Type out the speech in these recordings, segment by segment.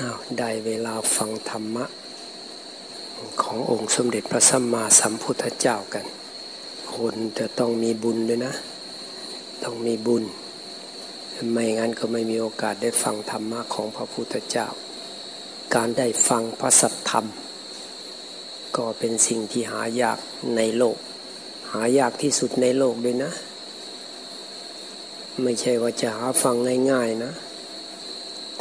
อาได้เวลาฟังธรรมะ ขององค์สมเด็จพระสัมมาสัมพุทธเจ้ากัน คนจะต้องมีบุญด้วยนะ ต้องมีบุญ ไม่งั้นก็ไม่มีโอกาสได้ฟังธรรมะของพระพุทธเจ้า การได้ฟังพระสัทธรรม ก็เป็นสิ่งที่หายากในโลก หายากที่สุดในโลกเลยนะ ไม่ใช่ว่าจะหาฟังง่ายๆนะ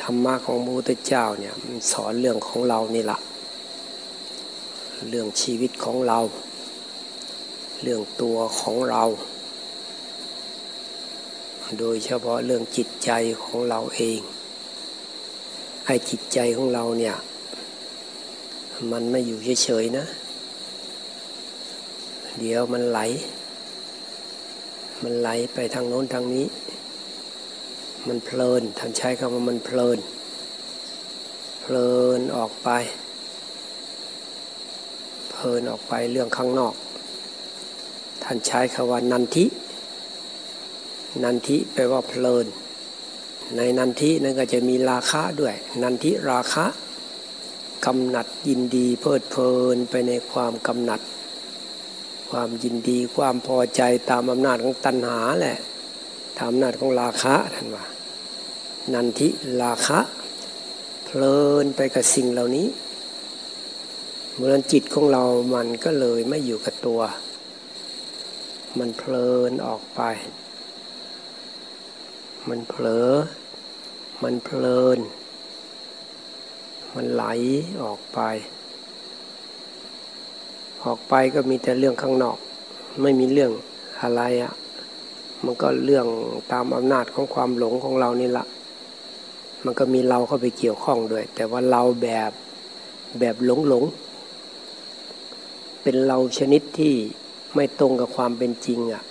ธรรมะของพระพุทธเจ้าเนี่ยสอนเรื่องของเรานี่แหละเรื่องชีวิตของเรา เรื่องตัวของเรา โดยเฉพาะเรื่องจิตใจของเราเองไอ้จิตใจของเราเนี่ยมันไม่อยู่เฉยๆนะ เดี๋ยวมันไหล มันไหลไปทางโน้นทางนี้ มันเพลินท่านใช้คำว่ามันเพลิน เพลินออกไป เพลินออกไปเรื่องข้างนอก ท่านใช้คำว่านันทิ นันทิแปลว่าเพลิน ในนันทินั้นก็จะมีราคะด้วย นันทิราคะกำหนัดยินดีเพลิดเพลินไปในความกำหนัด ความยินดีความพอใจตามอำนาจของตัณหาแหละ ตามอำนาจของราคะท่านว่านันทิลาคะ เพลินไปกับสิ่งเหล่านี้เมื่อจิตของเรามันก็เลยไม่อยู่กับตัว มันเพลินออกไป มันเผลอ มันเพลิน มันไหลออกไป ออกไปก็มีแต่เรื่องข้างนอก ไม่มีเรื่องอะไรอะ่ะ มันก็เรื่องตามอำนาจของความหลงของเรานี่แหละมันก็มีเราเข้าไปเกี่ยวข้องด้วย แต่ว่าเราแบบแบบหลงหลง เป็นเราชนิดที่ไม่ตรงกับความเป็นจริงอะ่ะ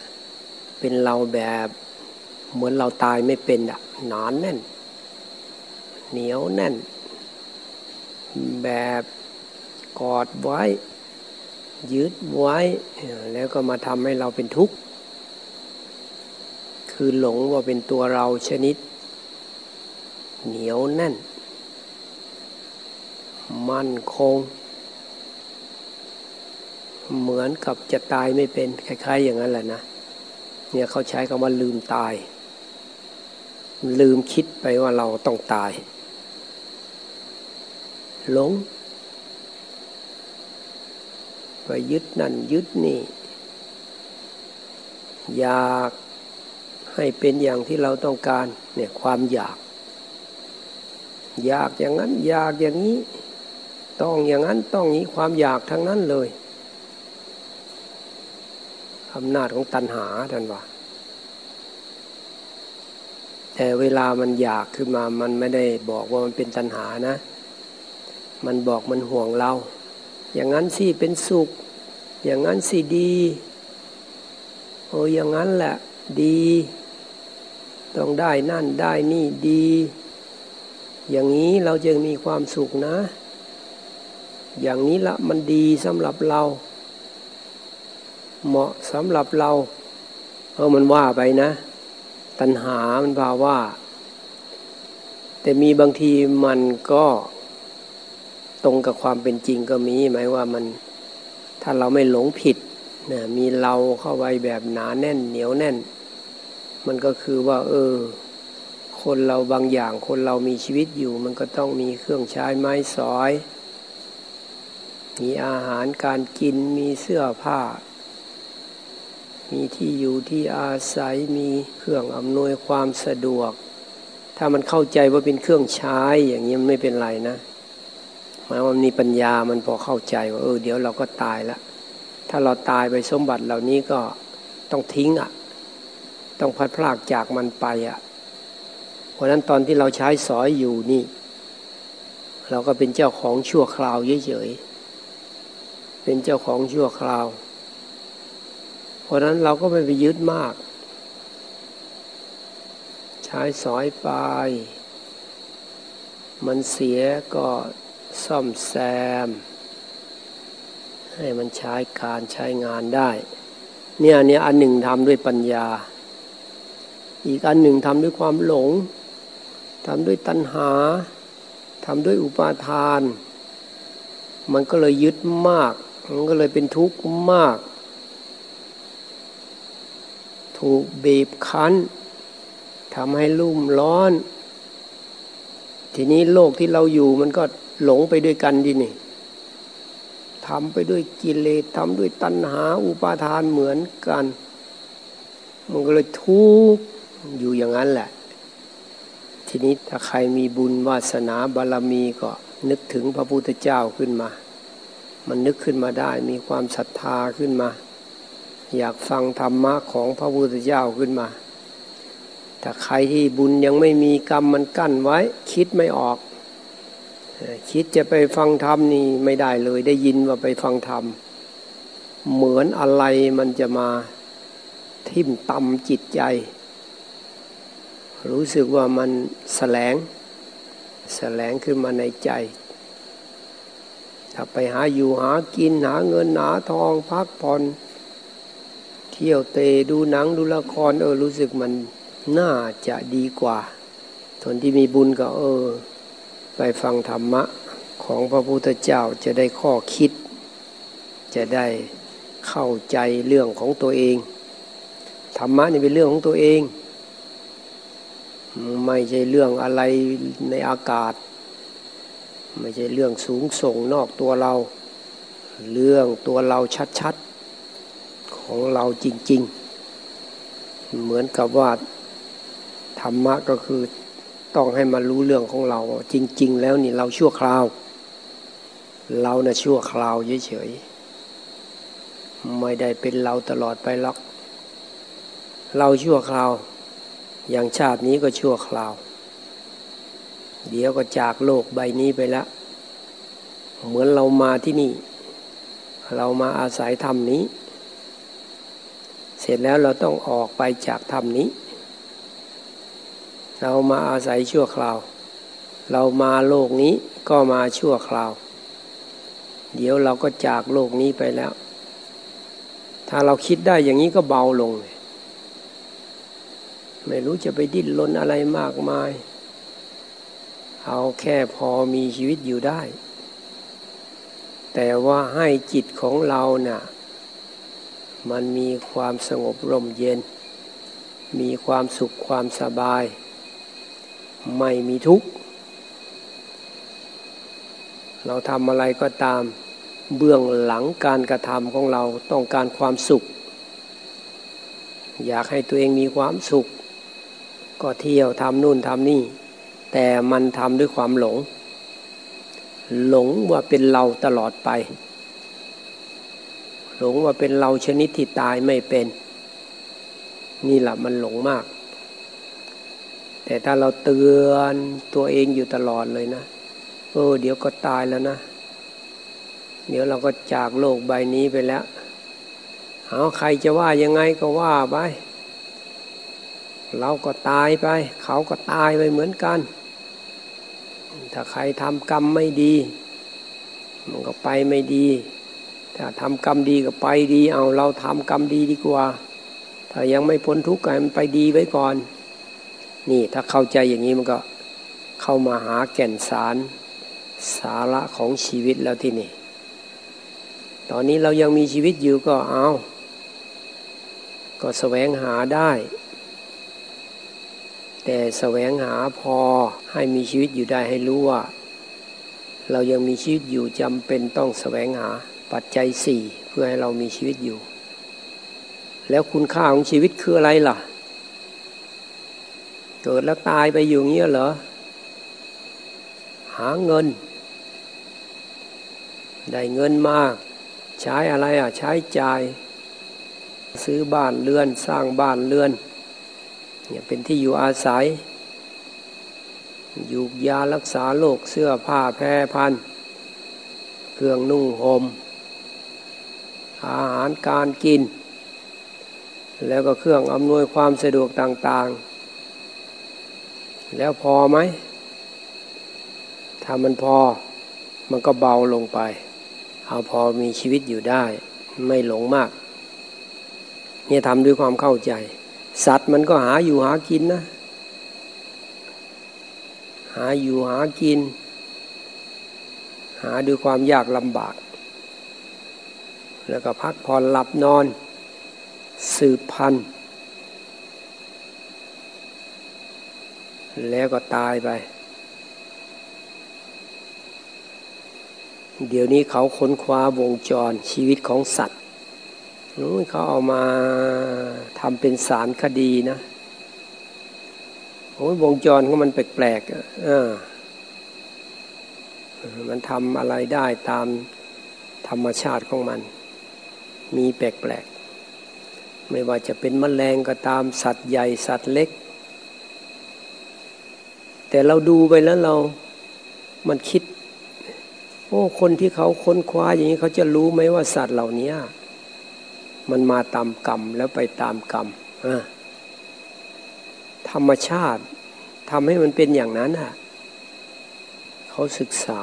เป็นเราแบบเหมือนเราตายไม่เป็นอะ่ะหนานแน่น เหนียวแน่น แบบกอดไว้ยึดไว้ แล้วก็มาทำให้เราเป็นทุกข์ คือหลงว่าเป็นตัวเราชนิด เหนียวแน่น มั่นคง เหมือนกับจะตายไม่เป็นคล้ายๆอย่างนั้นแหละนะ เนี่ยเขาใช้คำว่าลืมตาย ลืมคิดไปว่าเราต้องตาย หลงไปยึดนั่นยึดนี่ อยาก ให้เป็นอย่างที่เราต้องการเนี่ยความอยาก อยากอย่างนั้นอยากอย่างนี้ ต้องอย่างนั้นต้องนี้ความอยากทั้งนั้นเลยอำนาจของตัณหาท่านว่า แต่เวลามันอยากขึ้นมามันไม่ได้บอกว่ามันเป็นตัณหานะ มันบอกมันห่วงเรา อย่างนั้นสิเป็นสุข อย่างนั้นสิดี โอ้อย่างนั้นแหละดี ต้องได้นั่นได้นี่ดี อย่างนี้เราจะมีความสุขนะ อย่างนี้ละมันดีสำหรับเรา เหมาะสำหรับเราเออมันว่าไปนะ ตัณหามันว่าว่า แต่มีบางทีมันก็ตรงกับความเป็นจริงก็มีหมายว่ามันถ้าเราไม่หลงผิดนะมีเราเข้าไปแบบหนาแน่นเหนียวแน่น มันก็คือว่า เออ คนเราบางอย่าง คนเรามีชีวิตอยู่ มันก็ต้องมีเครื่องใช้ไม้สอย มีอาหารการกินมีเสื้อผ้า มีที่อยู่ที่อาศัยมีเครื่องอำนวยความสะดวก ถ้ามันเข้าใจว่าเป็นเครื่องใช้อย่างนี้มันไม่เป็นไรนะหมายว่ามีปัญญามันพอเข้าใจว่าเออเดี๋ยวเราก็ตายล้วถ้าเราตายไปสมบัติเหล่านี้ก็ต้องทิ้งอะ ต้องพัดพลากจากมันไปอะ เพราะนั้นตอนที่เราใช้สอยอยู่นี่ เราก็เป็นเจ้าของชั่วคราวเฉยๆเป็นเจ้าของชั่วคราว เพราะนั้นเราก็ไม่ไปยึดมาก ใช้สอยไป มันเสียก็ซ่อมแซม ให้มันใช้การใช้งานได้ เนี่ยเนี่ยอันหนึ่งทำด้วยปัญญา อีกอันหนึ่งทำด้วยความหลงทำด้วยตัณหาทำด้วยอุปาทาน มันก็เลยยึดมาก มันก็เลยเป็นทุกข์มาก ถูกบีบคั้นทำให้ลุ่มร้อน ทีนี้โลกที่เราอยู่มันก็หลงไปด้วยกันดินี่ทำไปด้วยกิเลสทำด้วยตัณหาอุปาทานเหมือนกัน มันก็เลยทุกข์ อยู่อย่างนั้นแหละ ทีนี้ถ้าใครมีบุญวาสนาบารรมีก็นึกถึงพระพุทธเจ้าขึ้นมา มันนึกขึ้นมาได้มีความศรัทธาขึ้นมา อยากฟังธรรมะของพระพุทธเจ้าขึ้นมา ถ้าใครที่บุญยังไม่มีกรรมมันกั้นไว้ คิดไม่ออก คิดจะไปฟังธรรมนี่ไม่ได้เลย ได้ยินว่าไปฟังธรรม เหมือนอะไรมันจะมาทิ่มตำจิตใจ รู้สึกว่ามันแสลง แสลงขึ้นมาในใจ ถ้าไปหาอยู่หากินหาเงินหาทองพักผ่อนเที่ยวเตะดูหนังดูละครเออรู้สึกมันน่าจะดีกว่าคนที่มีบุญก็เออ ไปฟังธรรมะของพระพุทธเจ้าจะได้ข้อคิด จะได้เข้าใจเรื่องของตัวเองธรรมะนี่เป็นเรื่องของตัวเอง ไม่ใช่เรื่องอะไรในอากาศ ไม่ใช่เรื่องสูงส่งนอกตัวเรา เรื่องตัวเราชัดๆ ของเราจริง ๆ เหมือนกับว่าธรรมะก็คือต้องให้มารู้เรื่องของเรา จริง ๆ แล้วนี่เราชั่วคราว เรานะ่ะชั่วคราวเฉยๆไม่ได้เป็นเราตลอดไปหรอกเราชั่วคราว อย่างชาตินี้ก็ชั่วคราว เดี๋ยวก็จากโลกใบนี้ไปแล้วเหมือนเรามาที่นี่ เรามาอาศัยธรรมนี้ เสร็จแล้วเราต้องออกไปจากธรรมนี้ เรามาอาศัยชั่วคราว เรามาโลกนี้ก็มาชั่วคราว เดี๋ยวเราก็จากโลกนี้ไปแล้ว ถ้าเราคิดได้อย่างนี้ก็เบาลงเลย ไม่รู้จะไปดิ้นรนอะไรมากมาย เอาแค่พอมีชีวิตอยู่ได้ แต่ว่าให้จิตของเราเนะ่ะ มันมีความสงบร่มเย็น มีความสุขความสบาย ไม่มีทุกข์ เราทำอะไรก็ตามเบื้องหลังการกระทำของเราต้องการความสุข อยากให้ตัวเองมีความสุข ก็เที่ยวทำนู่นทำนี่ แต่มันทำด้วยความหลง หลงว่าเป็นเราตลอดไป หลงว่าเป็นเราชนิดที่ตายไม่เป็น นี่แหละมันหลงมาก แต่ถ้าเราเตือนตัวเองอยู่ตลอดเลยนะเออเดี๋ยวก็ตายแล้วนะ เดี๋ยวเราก็จากโลกใบนี้ไปแล้ว เอาใครจะว่ายังไงก็ว่าไป เราก็ตายไป เขาก็ตายไปเหมือนกัน ถ้าใครทำกรรมไม่ดี มันก็ไปไม่ดี ถ้าทำกรรมดีก็ไปดี เอาเราทำกรรมดีดีกว่า ถ้ายังไม่พ้นทุกข์ก็มันไปดีไว้ก่อน นี่ถ้าเข้าใจอย่างนี้มันก็เข้ามาหาแก่นสารสาระของชีวิตแล้วที่นี่ ตอนนี้เรายังมีชีวิตอยู่ก็เอา ก็แสวงหาได้ แต่แสวงหาพอให้มีชีวิตอยู่ได้ให้รู้ว่า เรายังมีชีวิตอยู่จำเป็นต้องแสวงหาปัจจัยสี่เพื่อให้เรามีชีวิตอยู่ แล้วคุณค่าของชีวิตคืออะไรล่ะ เกิดแล้วตายไปอยู่เงี้ยเหรอ หาเงิน ได้เงินมาใช้อะไรอะ ใช้จ่าย ซื้อบ้านเรือนสร้างบ้านเรือน เนี่ยเป็นที่อยู่อาศัยยูกยารักษาโรคเสื้อผ้าแพร่พันเครื่องนุ่งห่มอาหารการกิน แล้วก็เครื่องอำนวยความสะดวกต่างๆ แล้วพอไหม ถ้ามันพอมันก็เบาลงไป เอาพอมีชีวิตอยู่ได้ ไม่หลงมาก เนี่ยทำด้วยความเข้าใจ สัตว์มันก็หาอยู่หากินนะ หาอยู่หากิน หาด้วยความยากลำบาก แล้วก็พักผ่อนหลับนอน สืบพันธุ์แล้วก็ตายไป เดี๋ยวนี้เขาค้นคว้าวงจรชีวิตของสัตว์ เขาเอามาทำเป็นสารคดีนะโอ้ยวงจรของมันแปลกๆอ่ามันทำอะไรได้ตามธรรมชาติของมัน มีแปลกๆ ไม่ว่าจะเป็นมแมลงก็ตามสัตว์ใหญ่สัตว์เล็ก แต่เราดูไปแล้วเรา มันคิด โอ้ คนที่เขาค้นคว้าอย่างนี้เขาจะรู้ไหมว่าสัตว์เหล่านี้ มันมาตามกรรมแล้วไปตามกรรมธรรมชาติทำให้มันเป็นอย่างนั้นอะเขาศึกษา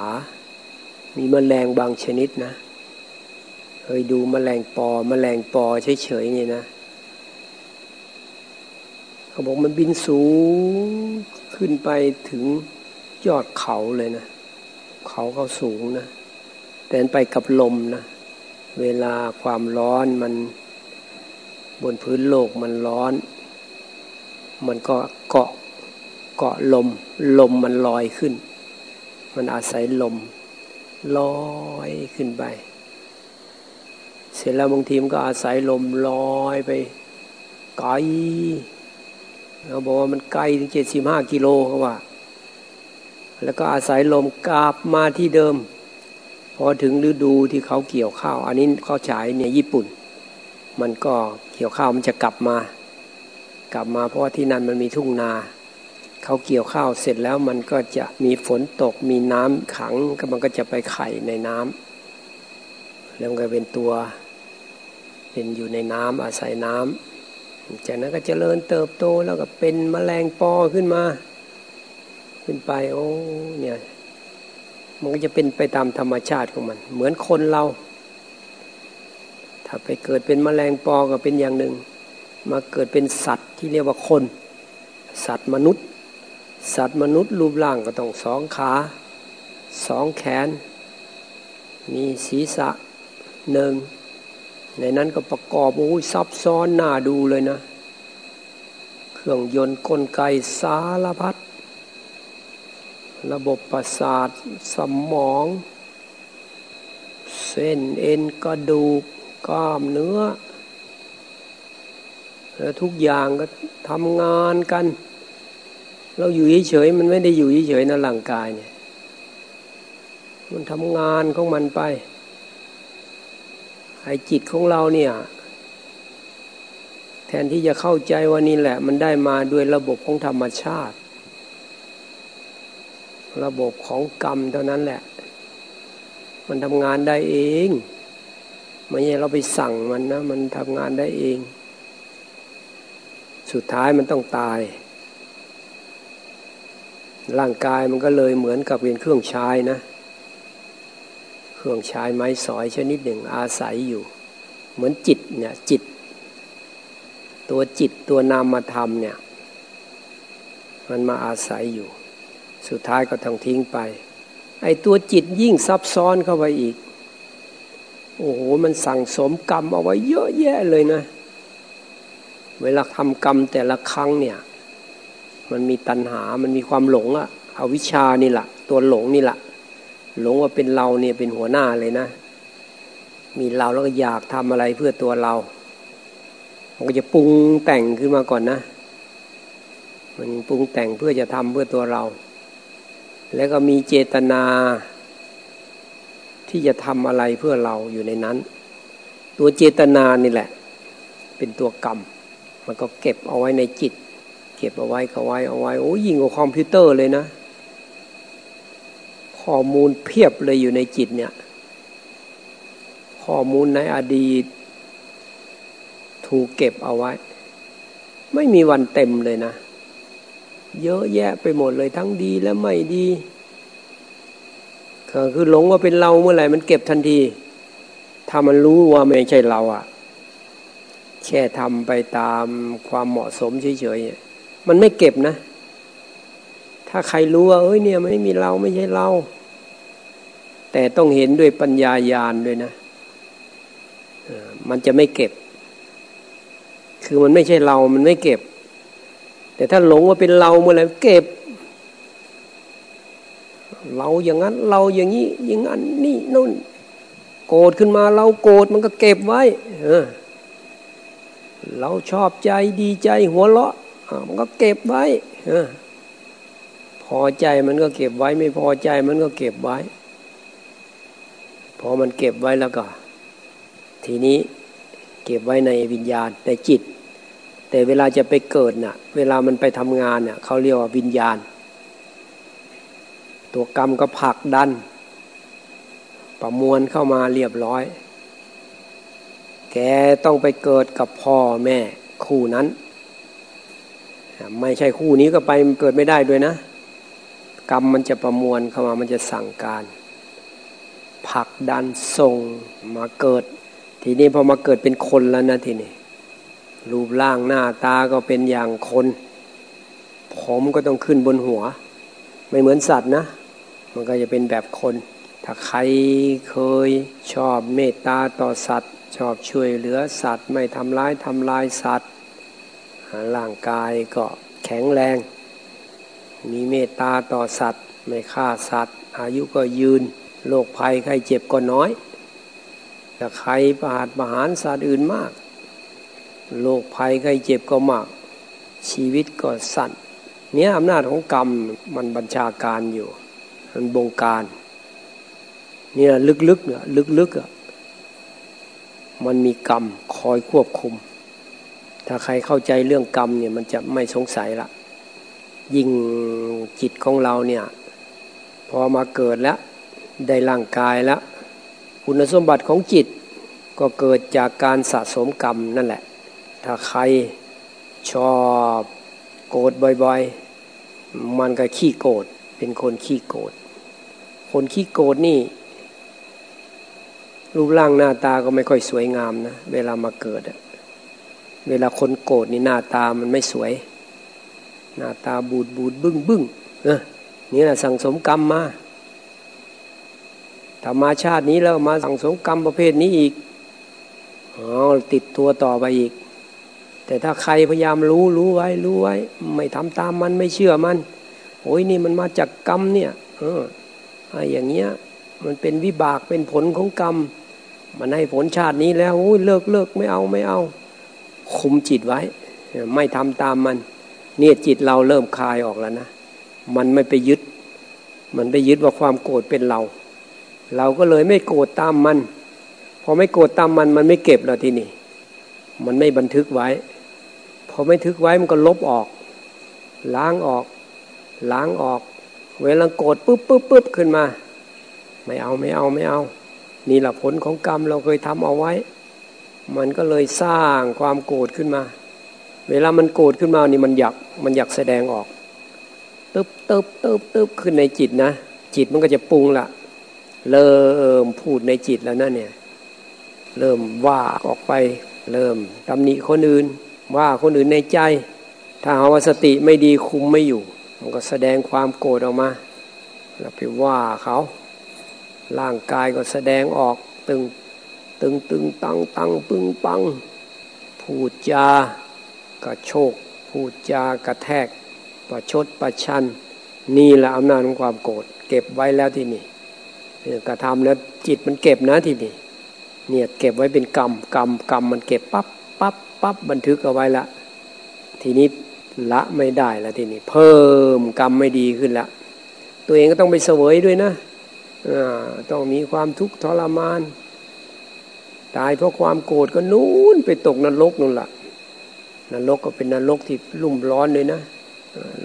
มีมแมลงบางชนิดนะเคยดูมแมลงปอมแมลงปอเฉยๆนี่นะเขาบอกมันบินสูงขึ้นไปถึงยอดเขาเลยนะ เขาเขาสูงนะ แต่ไปกับลมนะ เวลาความร้อนมันบนพื้นโลกมันร้อน มันก็เกาะเกาะลม ลมมันลอยขึ้น มันอาศัยลมลอยขึ้นไป เสร็จแล้วบางทีมันก็อาศัยลมลอยไปไกลเขาบอกว่ามันไกลถึงเจ็ดสิบห้ากิโลเขาว่า แล้วก็อาศัยลมกลับมาที่เดิม พอถึงฤดูที่เขาเกี่ยวข้าว อันนี้เขาฉายเนี่ยญี่ปุ่น มันก็เกี่ยวข้าวมันจะกลับมา กลับมาเพราะว่าที่นั่นมันมีทุ่งนา เขาเกี่ยวข้าวเสร็จแล้วมันก็จะมีฝนตกมีน้ำขังก็มันก็จะไปไข่ในน้ำแล้วก็เป็นตัวเป็นอยู่ในน้ำอาศัยน้ำจากนั้นก็จเจริญเติบโตแล้วก็เป็นมแมลงปอขึ้นมา ขึ้นไปโอ้เนี่ย มันก็จะเป็นไปตามธรรมชาติของมัน เหมือนคนเรา ถ้าไปเกิดเป็นมแมลงปอก็เป็นอย่างหนึ่ง มาเกิดเป็นสัตว์ที่เรียกว่าคน สัตว์มนุษย์ สัตว์มนุษย์รูปร่างก็ต้องสองขาสองแขน มีศีรษะหนึ่ง ในนั้นก็ประกอบโอ้ยซับซ้อนน่าดูเลยนะ เครื่องยนต์กลไกสารพัด ระบบประสาทสมอง เส้นเอ็นกระดูกกล้ามเนื้อ แล้วทุกอย่างก็ทำงานกัน เราอยู่เฉยๆมันไม่ได้อยู่เฉยๆนะร่างกายเนี่ย มันทำงานของมันไปไอ้จิตของเราเนี่ยแทนที่จะเข้าใจว่านี่แหละ มันได้มาด้วยระบบของธรรมชาติ ระบบของกรรมเท่านั้นแหละ มันทำงานได้เองไม่ใช่เราไปสั่งมันนะ มันทำงานได้เอง สุดท้ายมันต้องตาย ร่างกายมันก็เลยเหมือนกับเป็นเครื่องใช้นะ เครื่องใช้ไม้สอยชนิดหนึ่งอาศัยอยู่ เหมือนจิตเนี่ยจิต ตัวจิตตัวนามธรรมเนี่ย มันมาอาศัยอยู่ สุดท้ายก็ต้องทิ้งไป ไอ้ตัวจิตยิ่งซับซ้อนเข้าไปอีก โอ้โห มันสั่งสมกรรมเอาไว้เยอะแยะเลยนะ เวลาทำกรรมแต่ละครั้งเนี่ย มันมีตัณหา มันมีความหลงอะเอาวิชานี่แหละตัวหลงนี่แหละหลงว่าเป็นเราเนี่ยเป็นหัวหน้าเลยนะ มีเราแล้วก็อยากทำอะไรเพื่อตัวเรามันก็จะปรุงแต่งขึ้นมาก่อนนะ มันปรุงแต่งเพื่อจะทำเพื่อตัวเรา แล้วก็มีเจตนา ที่จะทำอะไรเพื่อเราอยู่ในนั้น ตัวเจตนานี่แหละ เป็นตัวกรรม มันก็เก็บเอาไว้ในจิต เก็บเอาไว้เก็ไว้เอาไว้โอ้ยิ่งกว่าคอมพิวเตอร์เลยนะ ข้อมูลเพียบเลยอยู่ในจิตเนี่ยข้อมูลในอดีต ถูกเก็บเอาไว้ ไม่มีวันเต็มเลยนะ เยอะแยะไปหมดเลยทั้งดีและไม่ดีก็คือหลงว่าเป็นเราเมื่อไหร่มันเก็บทันที ถ้ามันรู้ว่าไม่ใช่เราอะแค่ทำไปตามความเหมาะสมเฉยๆมันไม่เก็บนะ ถ้าใครรู้ว่าเอ้ยเนี่ยไม่มีเราไม่ใช่เรา แต่ต้องเห็นด้วยปัญญาญาณด้วยนะมันจะไม่เก็บ คือมันไม่ใช่เรามันไม่เก็บ แต่ถ้าหลงว่าเป็นเราเมื่อไหร่เก็บ เราอย่างนั้นเราอย่างนี้อย่างนั้นนี่นู่น โกรธขึ้นมาเราโกรธมันก็เก็บไว้เออเราชอบใจดีใจหัวเราะมันก็เก็บไว้พอใจมันก็เก็บไว้ ไม่พอใจมันก็เก็บไว้ พอมันเก็บไว้แล้วก็ ทีนี้เก็บไว้ในวิญญาณในจิต แต่เวลาจะไปเกิดน่ะ เวลามันไปทำงานเนี่ยเขาเรียกว่าวิญญาณ ตัวกรรมก็ผลักดัน ประมวลเข้ามาเรียบร้อย แกต้องไปเกิดกับพ่อแม่คู่นั้น ไม่ใช่คู่นี้ก็ไปเกิดไม่ได้ด้วยนะ กรรมมันจะประมวลเข้ามามันจะสั่งการผลักดันส่งมาเกิด ทีนี้พอมาเกิดเป็นคนแล้วนะทีนี้ รูปร่างหน้าตาก็เป็นอย่างคน ผมก็ต้องขึ้นบนหัว ไม่เหมือนสัตว์นะ มันก็จะเป็นแบบคน ถ้าใครเคยชอบเมตตาต่อสัตว์ ชอบช่วยเหลือสัตว์ ไม่ทำร้ายทำลายสัตว์ร่างกายก็แข็งแรง มีเมตตาต่อสัตว์ ไม่ฆ่าสัตว์ อายุก็ยืนโรคภัยไข้เจ็บก็น้อยแต่ใครประหารประหารสัตว์อื่นมาก โรคภัยไข้เจ็บก็มาก ชีวิตก็สั้นเนี้ยอำนาจของกรรมมันบัญชาการอยู่ มันบงการเนี่ยลึกๆเนี่ยลึกๆอะมันมีกรรมคอยควบคุม ถ้าใครเข้าใจเรื่องกรรมเนี่ยมันจะไม่สงสัยละ ยิ่งจิตของเราเนี่ยพอมาเกิดแล้วได้ร่างกายแล้วคุณสมบัติของจิตก็เกิดจากการสะสมกรรมนั่นแหละ ถ้าใครชอบโกรธบ่อยๆ มันก็ขี้โกรธเป็นคนขี้โกรธคนขี้โกรธนี่ รูปร่างหน้าตาก็ไม่ค่อยสวยงามนะเวลามาเกิดเวลาคนโกรธนี่หน้าตามันไม่สวย หน้าตาบูดบูดบึ้งบึ้งเออนี่แหละสั่งสมกรรมมาถ้ามาชาตินี้แล้วมาสั่งสมกรรมประเภทนี้อีกอ๋อติดตัวต่อไปอีก แต่ถ้าใครพยายามรู้รู้ไว้รู้ไว้ ไม่ทำตามมันไม่เชื่อมันโอ้ยนี่มันมาจากกรรมเนี่ยเออไอ้อย่างเงี้ยมันเป็นวิบากเป็นผลของกรรม มันให้ผลชาตินี้แล้วโอ้ยเลิกเลิกไม่เอาไม่เอา คุมจิตไว้ ไม่ทำตามมัน เนี่ยจิตเราเริ่มคลายออกแล้วนะ มันไม่ไปยึด มันไปยึดว่าความโกรธเป็นเรา เราก็เลยไม่โกรธตามมัน พอไม่โกรธตามมันมันไม่เก็บเราที่นี่มันไม่บันทึกไว้ พอไม่ทึกไว้มันก็ลบออก ล้างออก ล้างออก เวลาโกรธปุ๊บปุ๊บปุ๊บขึ้นมา ไม่เอาไม่เอาไม่เอา นี่แหละผลของกรรมเราเคยทำเอาไว้ มันก็เลยสร้างความโกรธขึ้นมา เวลามันโกรธขึ้นมานี่มันอยากมันอยากแสดงออกตึบตึบตึบตึบขึ้นในจิตนะ จิตมันก็จะปรุงละเริ่มพูดในจิตแล้วนั่นเนี่ย เริ่มว่าออกไป เริ่มตำหนิคนอื่น ว่าคนอื่นในใจ ถ้าเอาวสติไม่ดีคุมไม่อยู่ มันก็แสดงความโกรธออกมาแล้วไปว่าเขาร่างกายก็แสดงออกตึงตึงตึงตังตังปึงปัง พูดจากระโชก พูดจากระแทก ประชดประชัน นี่แหละอำนาจของความโกรธเก็บไว้แล้วที่นี่กระทำแล้วจิตมันเก็บนะที่นี้เนี่ยเก็บไว้เป็นกรรมกรรมกรรมมันเก็บปั๊บ ปั๊บปั๊บบันทึกเอาไว้ละ ทีนี้ละไม่ได้ล้วทีนี้ เพิ่มกรรมไม่ดีขึ้นละ ตัวเองก็ต้องไปเสวยด้วยนะต้องมีความทุกข์ทรมาน ตายเพราะความโกรธก็นู้นไปตกนรกนั่นแหละนรกก็เป็นนรกที่รุ่มร้อนเลยนะ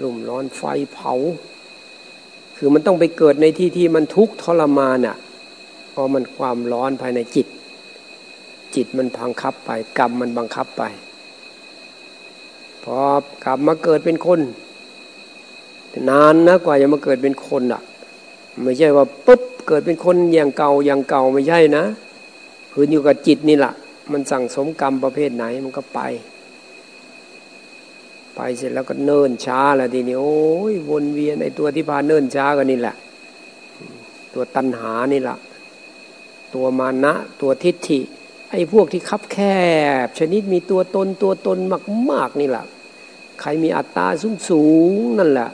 รุ่มร้อนไฟเผา คือมันต้องไปเกิดในที่ที่มันทุกข์ทรมานอะเพราะมันความร้อนภายในจิต จิตมันบังคับไป กรรมมันบังคับไป พอกลับมาเกิดเป็นคน นานนะกว่าจะมาเกิดเป็นคนอะ ไม่ใช่ว่าปุ๊บเกิดเป็นคนอย่างเก่าอย่างเก่าไม่ใช่นะคืออยู่กับจิตนี่แหละมันสั่งสมกรรมประเภทไหนมันก็ไป ไปเสร็จแล้วก็เนิ่นช้าแล้วทีนี้โอ้ยวนเวียนไอ้ตัวที่พาเนิ่นช้าก็นี่แหละ ตัวตัณหานี่แหละตัวมานะตัวทิฏฐิ ไอ้พวกที่คับแคบ ชนิดมีตัวตนตัวตนมาก ๆ นี่แหละใครมีอัตตาสูงสูงนั่นแหละ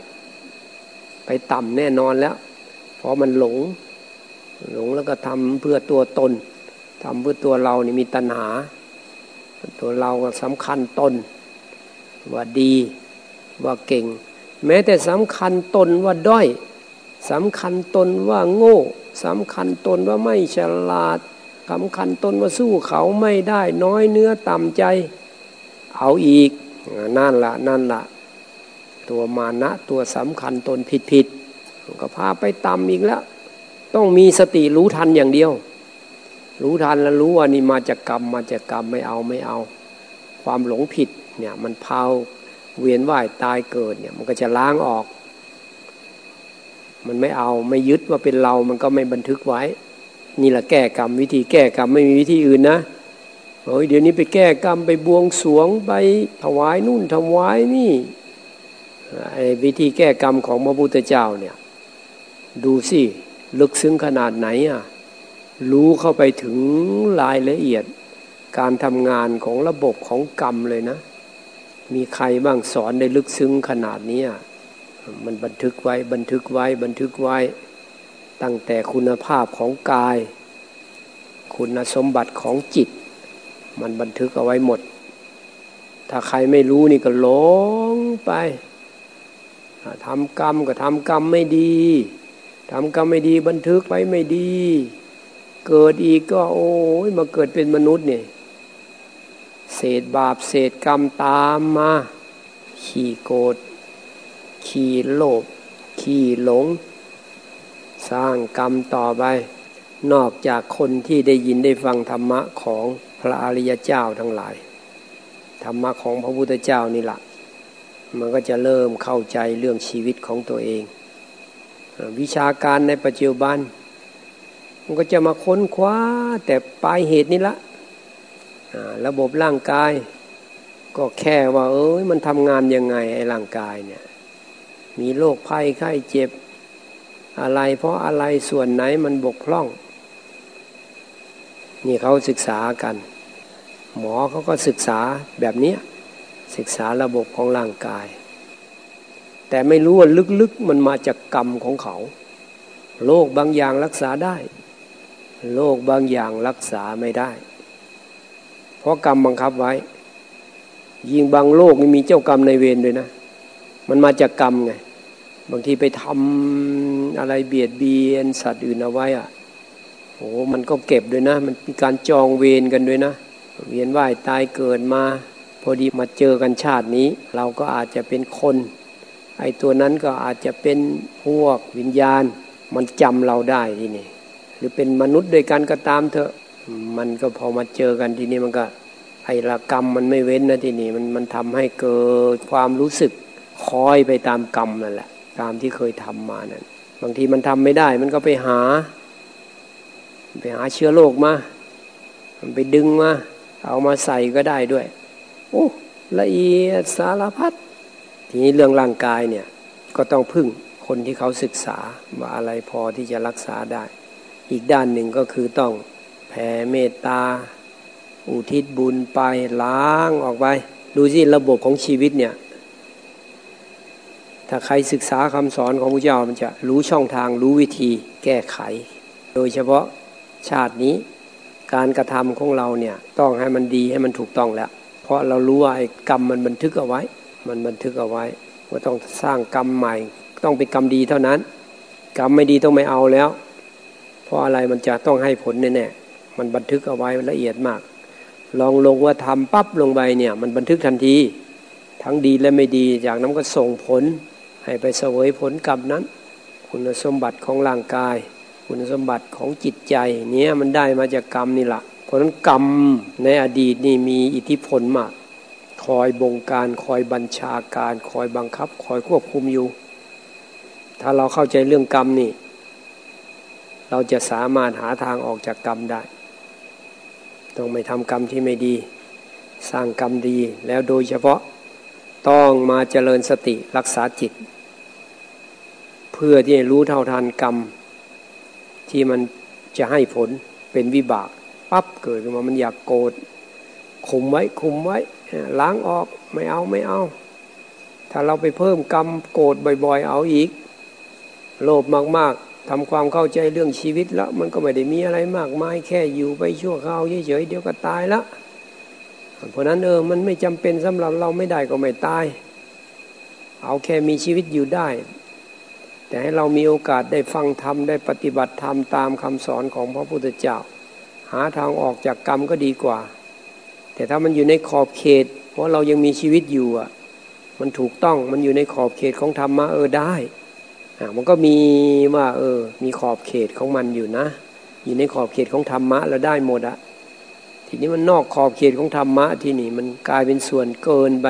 ไปต่ำแน่นอนแล้ว เพราะมันหลง หลงแล้วก็ทำเพื่อตัวตนทำเพื่อตัวเรานี่มีตัณหา ตัวเราก็สำคัญตน ว่าดีว่าเก่ง แม้แต่สำคัญตนว่าด้อยสำคัญตนว่าโง่สำคัญตนว่าไม่ฉลาด สำคัญตนว่าสู้เขาไม่ได้น้อยเนื้อต่ำใจ เอาอีกนั่นละนั่นละตัวมานะตัวสำคัญตนผิดผิดก็พาไปต่ำอีกแล้ว ต้องมีสติรู้ทันอย่างเดียว รู้ทันแล้วรู้ว่านี่มาจากกรรมมาจากกรรมไม่เอาไม่เอา ความหลงผิดเนี่ยมันพาเวียนว่ายตายเกิดเนี่ยมันก็จะล้างออก มันไม่เอาไม่ยึดว่าเป็นเรามันก็ไม่บันทึกไว้ นี่แหละแก้กรรม วิธีแก้กรรมไม่มีวิธีอื่นนะเฮ้ยเดี๋ยวนี้ไปแก้กรรมไปบวงสวงไปถวายนู่นถวายนี่ไอ้วิธีแก้กรรมของพระพุทธเจ้าเนี่ยดูสิลึกซึ้งขนาดไหนอะรู้เข้าไปถึงรายละเอียด การทำงานของระบบของกรรมเลยนะ มีใครบ้างสอนได้ลึกซึ้งขนาดนี้มันบันทึกไว้บันทึกไว้บันทึกไว้ ตั้งแต่คุณภาพของกาย คุณสมบัติของจิต มันบันทึกเอาไว้หมด ถ้าใครไม่รู้นี่ก็หลงไปทำกรรมก็ทำกรรมไม่ดีทำกรรมไม่ดีบันทึกไว้ไม่ดี เกิดอีกก็โอ้ยมาเกิดเป็นมนุษย์เนี่ยเศษบาปเศษกรรมตามมา ขี่โกรธขี่โลภขี่หลง สร้างกรรมต่อไป นอกจากคนที่ได้ยินได้ฟังธรรมะของพระอริยเจ้าทั้งหลาย ธรรมะของพระพุทธเจ้านี่แหละมันก็จะเริ่มเข้าใจเรื่องชีวิตของตัวเอง วิชาการในปัจจุบัน มันก็จะมาค้นคว้าแต่ปลายเหตุนี่ละระบบร่างกาย ก็แค่ว่า เอ้ยมันทำงานยังไงไอ้ร่างกายเนี่ยมีโรคภัยไข้เจ็บ อะไร เพราะอะไรส่วนไหนมันบกพร่อง นี่เขาศึกษากัน หมอเขาก็ศึกษาแบบนี้ศึกษาระบบของร่างกาย แต่ไม่รู้ว่าลึกๆมันมาจากกรรมของเขาโรคบางอย่างรักษาได้โรคบางอย่างรักษาไม่ได้ เพราะกรรมบังคับไว้ ยิ่งบางโรคมีเจ้ากรรมในเวรด้วยนะ มันมาจากกรรมไง บางทีไปทำอะไรเบียดเบียนสัตว์อื่นเอาไว้อะโอ้มันก็เก็บด้วยนะ มันมีการจองเวรกันด้วยนะ เวียนว่ายตายเกิดมา พอดีมาเจอกันชาตินี้ เราก็อาจจะเป็นคน ไอ้ตัวนั้นก็อาจจะเป็นพวกวิญญาณ มันจำเราได้ที่นี่หรือเป็นมนุษย์ด้วยกันก็ตามเถอะ มันก็พอมาเจอกันทีนี้มันก็ไอ้ละกรรมมันไม่เว้นนะที่นี่มันมันทำให้เกิดความรู้สึกคอยไปตามกรรมนั่นแหละ ตามที่เคยทำมานั่นบางทีมันทำไม่ได้ มันก็ไปหา ไปหาเชื้อโรคมา มันไปดึงมา เอามาใส่ก็ได้ด้วย โอ้ละเอียดสารพัดทีนี้เรื่องร่างกายเนี่ยก็ต้องพึ่งคนที่เขาศึกษาว่าอะไรพอที่จะรักษาได้ อีกด้านหนึ่งก็คือต้องแผ่เมตตา อุทิศบุญไปล้างออกไป ดูสิระบบของชีวิตเนี่ย ถ้าใครศึกษาคำสอนของพระเจ้ามันจะรู้ช่องทางรู้วิธีแก้ไข โดยเฉพาะชาตินี้การกระทำของเราเนี่ยต้องให้มันดีให้มันถูกต้องแล้ว เพราะเรารู้ว่าไอ้กรรมมันบันทึกเอาไว้ มันบันทึกเอาไว้ว่าต้องสร้างกรรมใหม่ ต้องเป็นกรรมดีเท่านั้น กรรมไม่ดีต้องไม่เอาแล้ว เพราะอะไรมันจะต้องให้ผลแน่ๆมันบันทึกเอาไว้ละเอียดมาก ลองลงว่าทำปั๊บลงไปเนี่ยมันบันทึกทันที ทั้งดีและไม่ดีจากนั้นก็ส่งผล ให้ไปเสวยผลกรรมนั้น คุณสมบัติของร่างกาย คุณสมบัติของจิตใจเนี้ยมันได้มาจากกรรมนี่แหละเพราะนั้นกรรมในอดีตนี่มีอิทธิพลมาก คอยบงการคอยบัญชาการ คอยบังคับ คอยควบคุมอยู่ ถ้าเราเข้าใจเรื่องกรรมนี่ เราจะสามารถหาทางออกจากกรรมได้ ต้องไม่ทำกรรมที่ไม่ดี สร้างกรรมดีแล้วโดยเฉพาะต้องมาเจริญสติรักษาจิต เพื่อที่จะรู้เท่าทันกรรม ที่มันจะให้ผลเป็นวิบากปั๊บเกิดขึ้นมามันอยากโกรธคุมไว้คุมไว้ล้างออกไม่เอาไม่เอา ถ้าเราไปเพิ่มกรรมโกรธบ่อย ๆ เอาอีก โลภมากๆทำความเข้าใจเรื่องชีวิตแล้ว มันก็ไม่ได้มีอะไรมากมายแค่อยู่ไปชั่วคราวเฉยๆเดี๋ยวก็ตายละเพราะนั้นเออมันไม่จำเป็นสำหรับเราไม่ได้ก็ไม่ตาย เอาแค่มีชีวิตอยู่ได้ แต่ให้เรามีโอกาสได้ฟังธรรมได้ปฏิบัติธรรมตามคำสอนของพระพุทธเจ้า หาทางออกจากกรรมก็ดีกว่า แต่ถ้ามันอยู่ในขอบเขต เพราะเรายังมีชีวิตอยู่อะมันถูกต้องมันอยู่ในขอบเขตของธรรมะเออได้อ่ามันก็มีว่าเออ มีขอบเขตของมันอยู่นะ อยู่ในขอบเขตของธรรมะเราได้หมดอะทีนี้มันนอกขอบเขตของธรรมะที่นี่มันกลายเป็นส่วนเกินไป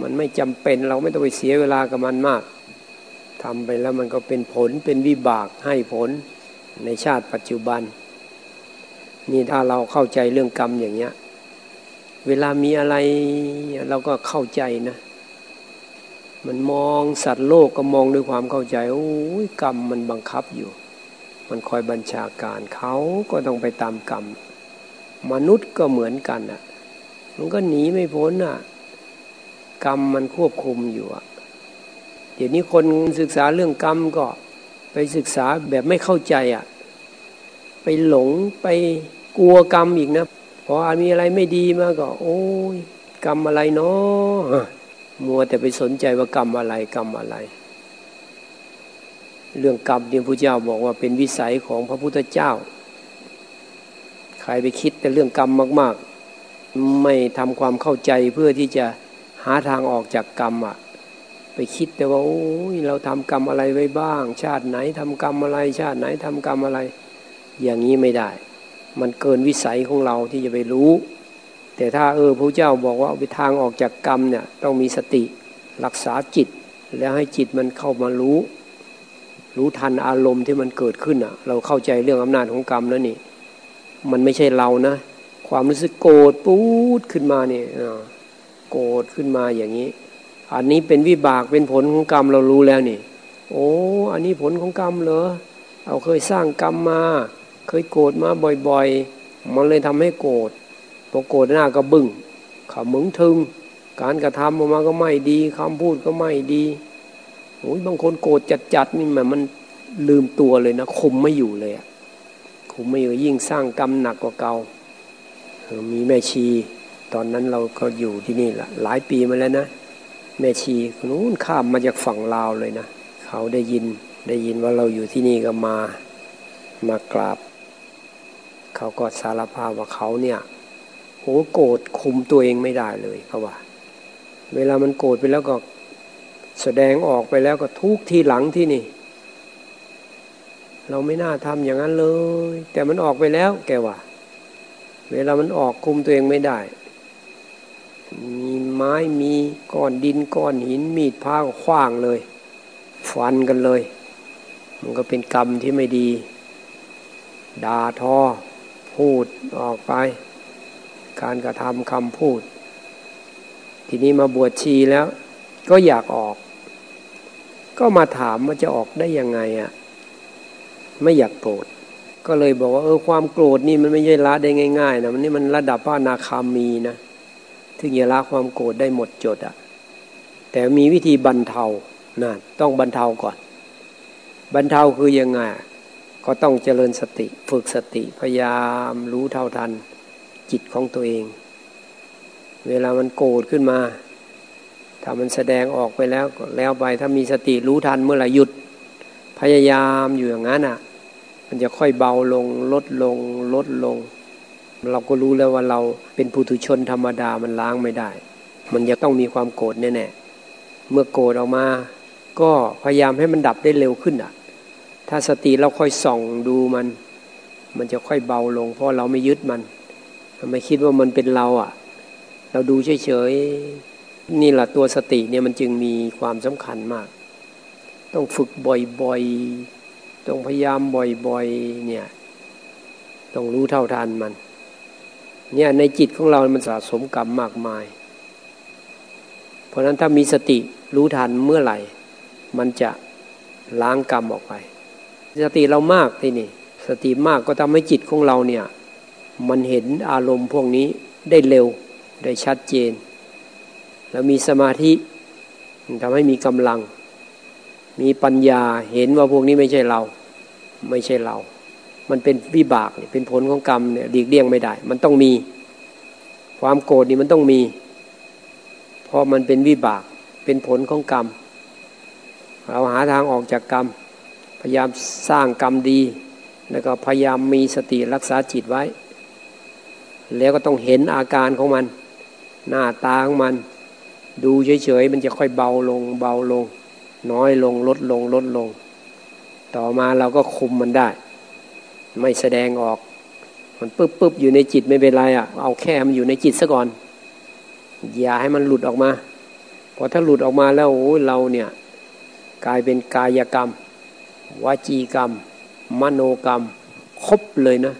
มันไม่จำเป็นเราไม่ต้องไปเสียเวลากับมันมาก ทำไปแล้วมันก็เป็นผลเป็นวิบากให้ผลในชาติปัจจุบัน นี่ถ้าเราเข้าใจเรื่องกรรมอย่างเนี้ย เวลามีอะไรเราก็เข้าใจนะ มันมองสัตว์โลกก็มองด้วยความเข้าใจโอ้ยกรรมมันบังคับอยู่ มันคอยบัญชาการเขาก็ต้องไปตามกรรม มนุษย์ก็เหมือนกันอะ มันก็หนีไม่พ้นอะ กรรมมันควบคุมอยู่อะ เดี๋ยวนี้คนศึกษาเรื่องกรรมก็ไปศึกษาแบบไม่เข้าใจอะ ไปหลงไปกลัวกรรมอีกนะพอมีอะไรไม่ดีมาก็ โอ้ยกรรมอะไรเนาะมัวแต่ไปสนใจว่ากรรมอะไรกรรมอะไร เรื่องกรรมเนี่ยพระเจ้าบอกว่าเป็นวิสัยของพระพุทธเจ้า ใครไปคิดแต่เรื่องกรรมมาก ๆ ไม่ทำความเข้าใจเพื่อที่จะหาทางออกจากกรรมอะ ไปคิดแต่ว่าโอ้ยเราทำกรรมอะไรไว้บ้าง ชาติไหนทำกรรมอะไร ชาติไหนทำกรรมอะไร อย่างนี้ไม่ได้ มันเกินวิสัยของเราที่จะไปรู้ แต่ถ้าเออพระเจ้าบอกว่าไปทางออกจากกรรมเนี่ยต้องมีสติรักษาจิต แล้วให้จิตมันเข้ามารู้ รู้ทันอารมณ์ที่มันเกิดขึ้นอะ เราเข้าใจเรื่องอำนาจของกรรมแล้วนี่ มันไม่ใช่เรานะ ความรู้สึกโกรธปูดขึ้นมาเนี่ยโกรธขึ้นมาอย่างนี้ อันนี้เป็นวิบากเป็นผลของกรรมเรารู้แล้วนี่ โอ้ อันนี้ผลของกรรมเหรอเอาเคยสร้างกรรมมา เคยโกรธมาบ่อยๆ มันเลยทำให้โกรธพอโกรธหน้าก็บึง้งขมึงทึง การกระทำออกมาก็ไม่ดีคำพูดก็ไม่ดีโอ้ยบางคนโกรธจัดๆนี่มันมันลืมตัวเลยนะคุมไม่อยู่เลยอะผมไม่อยู่ยิ่งสร้างกรรมหนักกว่าเก่ามีแม่ชี ตอนนั้นเราก็อยู่ที่นี่ละหลายปีมาแล้วนะ แม่ชีคนนู้นข้ามมาจากฝั่งลาวเลยนะ เขาได้ยินได้ยินว่าเราอยู่ที่นี่ก็มามากราบ เขาก็สารภาพว่าเขาเนี่ยโหโกรธคุมตัวเองไม่ได้เลยเขาว่า เวลามันโกรธไปแล้วก็แสดงออกไปแล้วก็ทุกทีหลังที่นี่ เราไม่น่าทำอย่างนั้นเลย แต่มันออกไปแล้วแกว่า เวลามันออกคุมตัวเองไม่ได้ มีไม้มีก้อนดินก้อนหินมีดพาขว้างเลย ฟันกันเลย มันก็เป็นกรรมที่ไม่ดีด่าทอ พูดออกไป การกระทำคำพูด ทีนี้มาบวชชีแล้ว ก็อยากออก ก็มาถามว่าจะออกได้ยังไงอะ่ะไม่อยากโกรธก็เลยบอกว่าเออความโกรธนี่มันไม่ใช่ละได้ง่ายๆนะมันนี่มันระดับพระนาคามีนะ ถึงจะละความโกรธได้หมดจดอะแต่มีวิธีบรรเทานะต้องบรรเทาก่อน บรรเทาคือยังไงก็ต้องเจริญสติ ฝึกสติพยายามรู้เท่าทันจิตของตัวเอง เวลามันโกรธขึ้นมา ถ้ามันแสดงออกไปแล้วแล้วไปถ้ามีสติรู้ทันเมื่อไหร่หยุด พยายามอยู่อย่างนั้นอะ มันจะค่อยเบาลงลดลงลดลง เราก็รู้แล้วว่าเราเป็นปุถุชนธรรมดามันล้างไม่ได้ มันจะต้องมีความโกรธแน่ๆเมื่อโกรธออกมา ก็พยายามให้มันดับได้เร็วขึ้นอะ ถ้าสติเราค่อยส่องดูมัน มันจะค่อยเบาลง เพราะเราไม่ยึดมันไม่คิดว่ามันเป็นเราอะ เราดูเฉยๆนี่แหละตัวสติเนี่ยมันจึงมีความสำคัญมาก ต้องฝึกบ่อยๆต้องพยายามบ่อยๆเนี่ยต้องรู้เท่าทันมัน เนี่ยในจิตของเรา มันสะสมกรรมมากมาย เพราะนั้นถ้ามีสติรู้ทันเมื่อไหร่ มันจะล้างกรรมออกไป สติเรามากที่นี่ สติมากก็ทำให้จิตของเราเนี่ย มันเห็นอารมณ์พวกนี้ได้เร็วได้ชัดเจน แล้วมีสมาธิทำให้มีกำลัง มีปัญญาเห็นว่าพวกนี้ไม่ใช่เรา ไม่ใช่เรา มันเป็นวิบากเป็นผลของกรรมเนี่ยดีกเลี่ยงไม่ได้ มันต้องมี ความโกรธนี่มันต้องมี เพราะมันเป็นวิบากเป็นผลของกรรม เราหาทางออกจากกรรม พยายามสร้างกรรมดี แล้วก็พยายามมีสติรักษาจิตไว้ แล้วก็ต้องเห็นอาการของมัน หน้าตาของมัน ดูเฉยๆมันจะค่อยเบาลง เบาลง น้อยลงลดลงลดลง ต่อมาเราก็คุมมันได้ ไม่แสดงออก มันปึ๊บปึ๊บอยู่ในจิตไม่เป็นไรอะ เอาแค่มันอยู่ในจิตซะก่อน อย่าให้มันหลุดออกมาพอถ้าหลุดออกมาแล้วโอ้เราเนี่ยกลายเป็นกายกรรมวจีกรรม มโนกรรม ครบเลยนะ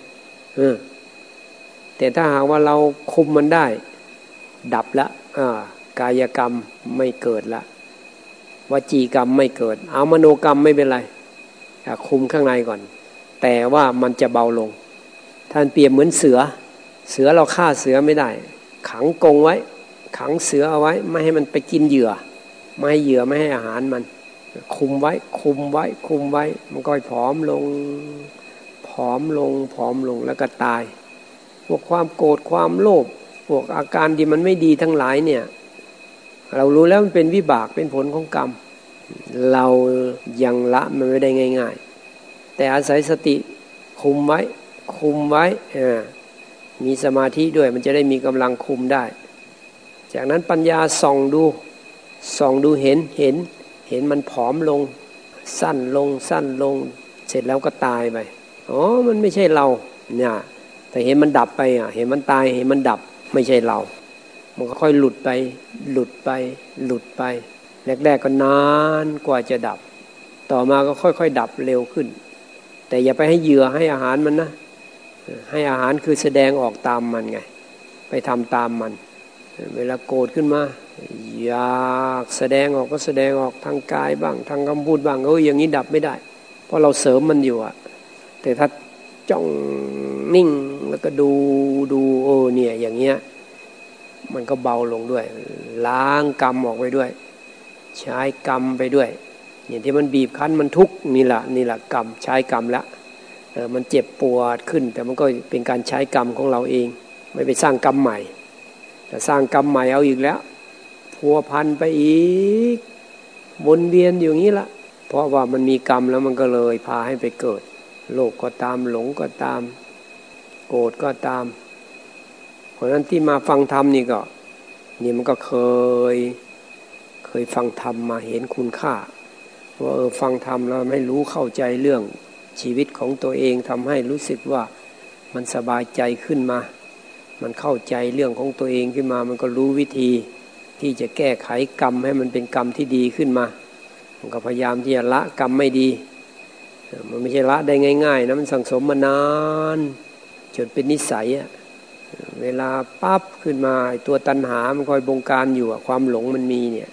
เออแต่ถ้าหากว่าเราคุมมันได้ ดับละกายกรรมไม่เกิดละวจีกรรมไม่เกิด เอามโนกรรมไม่เป็นไรคุมข้างในก่อน แต่ว่ามันจะเบาลง ท่านเปรียบเหมือนเสือ เสือเราฆ่าเสือไม่ได้ ขังกงไว้ ขังเสือเอาไว้ ไม่ให้มันไปกินเหยื่อ ไม่ให้เหยื่อไม่ให้อาหารมัน คุมไว้ คุมไว้ คุมไว้ มันก็ผอมลง ผอมลง ผอมลงแล้วก็ตาย พวกความโกรธความโลภ พวกอาการที่มันไม่ดีทั้งหลายเนี่ย เรารู้แล้วมันเป็นวิบาก เป็นผลของกรรม เรายังละมันไม่ได้ง่าย ๆ แต่อาศัยสติคุมไว้ คุมไว้มีสมาธิด้วยมันจะได้มีกำลังคุมได้ จากนั้นปัญญาส่องดูส่องดูเห็นเห็น เห็นมันผอมลง สั้นลงสั้นลง เสร็จแล้วก็ตายไปอ๋อมันไม่ใช่เราเนี่ยแต่เห็นมันดับไปอะเห็นมันตายเห็นมันดับไม่ใช่เรา มันก็ค่อยหลุดไป หลุดไป หลุดไป แรกๆก็นานกว่าจะดับ ต่อมาก็ค่อยๆ ดับเร็วขึ้น แต่อย่าไปให้เหยื่อให้อาหารมันนะ ให้อาหารคือแสดงออกตามมันไง ไปทำตามมัน เวลาโกรธขึ้นมา อยากแสดงออกก็แสดงออกทางกายบ้าง ทางคำพูดบ้างเอออย่างนี้ดับไม่ได้ เพราะเราเสริมมันอยู่อะแต่ถ้าจ้องนิ่งแล้วก็ดูดูโอ้เนี่ยอย่างเงี้ยมันก็เบาลงด้วย ล้างกรรมออกไปด้วย ใช้กรรมไปด้วย อย่างที่มันบีบคั้นมันทุกนี่แหละนี่แหละกรรมใช้กรรมแล้วมันเจ็บปวดขึ้น แต่มันก็เป็นการใช้กรรมของเราเอง ไม่ไปสร้างกรรมใหม่แต่สร้างกรรมใหม่เอาอีกแล้วพัวพันไปอีกวนเวียนอยู่งี้ละเพราะว่ามันมีกรรมแล้วมันก็เลยพาให้ไปเกิด โลกก็ตามหลงก็ตาม โกรธก็ตาม เพราะนั้นที่มาฟังธรรมนี่ก็ นี่มันก็เคย เคยฟังธรรมมาเห็นคุณค่า ว่าเออฟังธรรมแล้วไม่รู้เข้าใจเรื่องชีวิตของตัวเองทำให้รู้สึกว่ามันสบายใจขึ้นมา มันเข้าใจเรื่องของตัวเองขึ้นมา มันก็รู้วิธีที่จะแก้ไขกรรมให้มันเป็นกรรมที่ดีขึ้นมา มันก็พยายามที่จะละกรรมไม่ดี มันไม่ใช่ละได้ง่าย ๆนะมันสังสมมานานจนเป็นนิสัยอะเวลาปั๊บขึ้นมาตัวตัณหามันคอยบงการอยู่ความหลงมันมีเนี่ย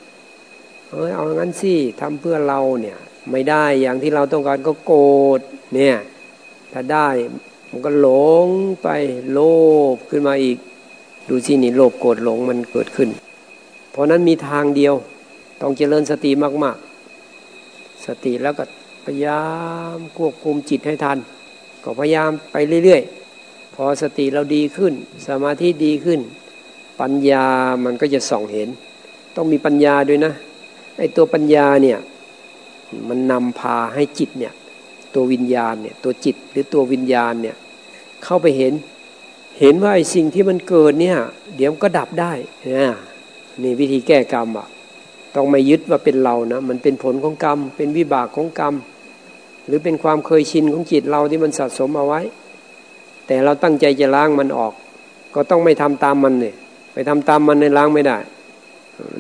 เอ้ยเอางั้นสิทำเพื่อเราเนี่ย ไม่ได้อย่างที่เราต้องการก็โกรธเนี่ย ถ้าได้มันก็หลงไปโลภขึ้นมาอีก ดูสินี่โลภโกรธหลงมันเกิดขึ้น เพราะนั้นมีทางเดียว ต้องเจริญสติมากๆ สติแล้วก็พยายามควบคุมจิตให้ทัน ก็พยายามไปเรื่อยๆ พอสติเราดีขึ้น สมาธิดีขึ้น ปัญญามันก็จะส่องเห็น ต้องมีปัญญาด้วยนะ ไอ้ตัวปัญญาเนี่ยมันนำพาให้จิตเนี่ยตัววิญญาณเนี่ยตัวจิตหรือตัววิญญาณเนี่ยเข้าไปเห็น เห็นว่าไอ้สิ่งที่มันเกิดเนี่ย เดี๋ยวก็ดับได้นะนี่วิธีแก้กรรมอะต้องไม่ยึดว่าเป็นเรานะมันเป็นผลของกรรม เป็นวิบากของกรรม หรือเป็นความเคยชินของจิตเราที่มันสะสมเอาไว้ แต่เราตั้งใจจะล้างมันออก ก็ต้องไม่ทำตามมันเนี่ยไปทำตามมันในล้างไม่ได้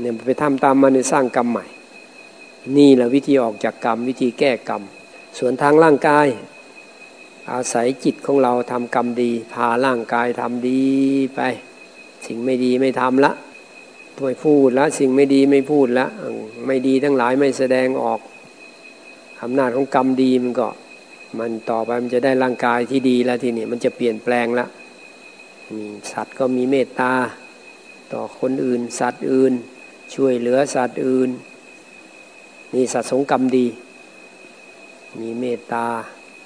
เนี่ยไปทำตามมันในสร้างกรรมใหม่ นี่แหละวิธีออกจากกรรม วิธีแก้กรรม ส่วนทางร่างกาย อาศัยจิตของเราทำกรรมดี พาร่างกายทำดีไป สิ่งไม่ดีไม่ทำละไม่พูดละสิ่งไม่ดีไม่พูดละไม่ดีทั้งหลายไม่แสดงออกอำนาจของกรรมดีมันก็มันต่อไปมันจะได้ร่างกายที่ดีแล้วทีนี้มันจะเปลี่ยนแปลงล้วมีสัตว์ก็มีเมตตา ต่อคนอื่น สัตว์อื่น ช่วยเหลือสัตว์อื่นนี่สัตว์สงกรรมดี มีเมตตา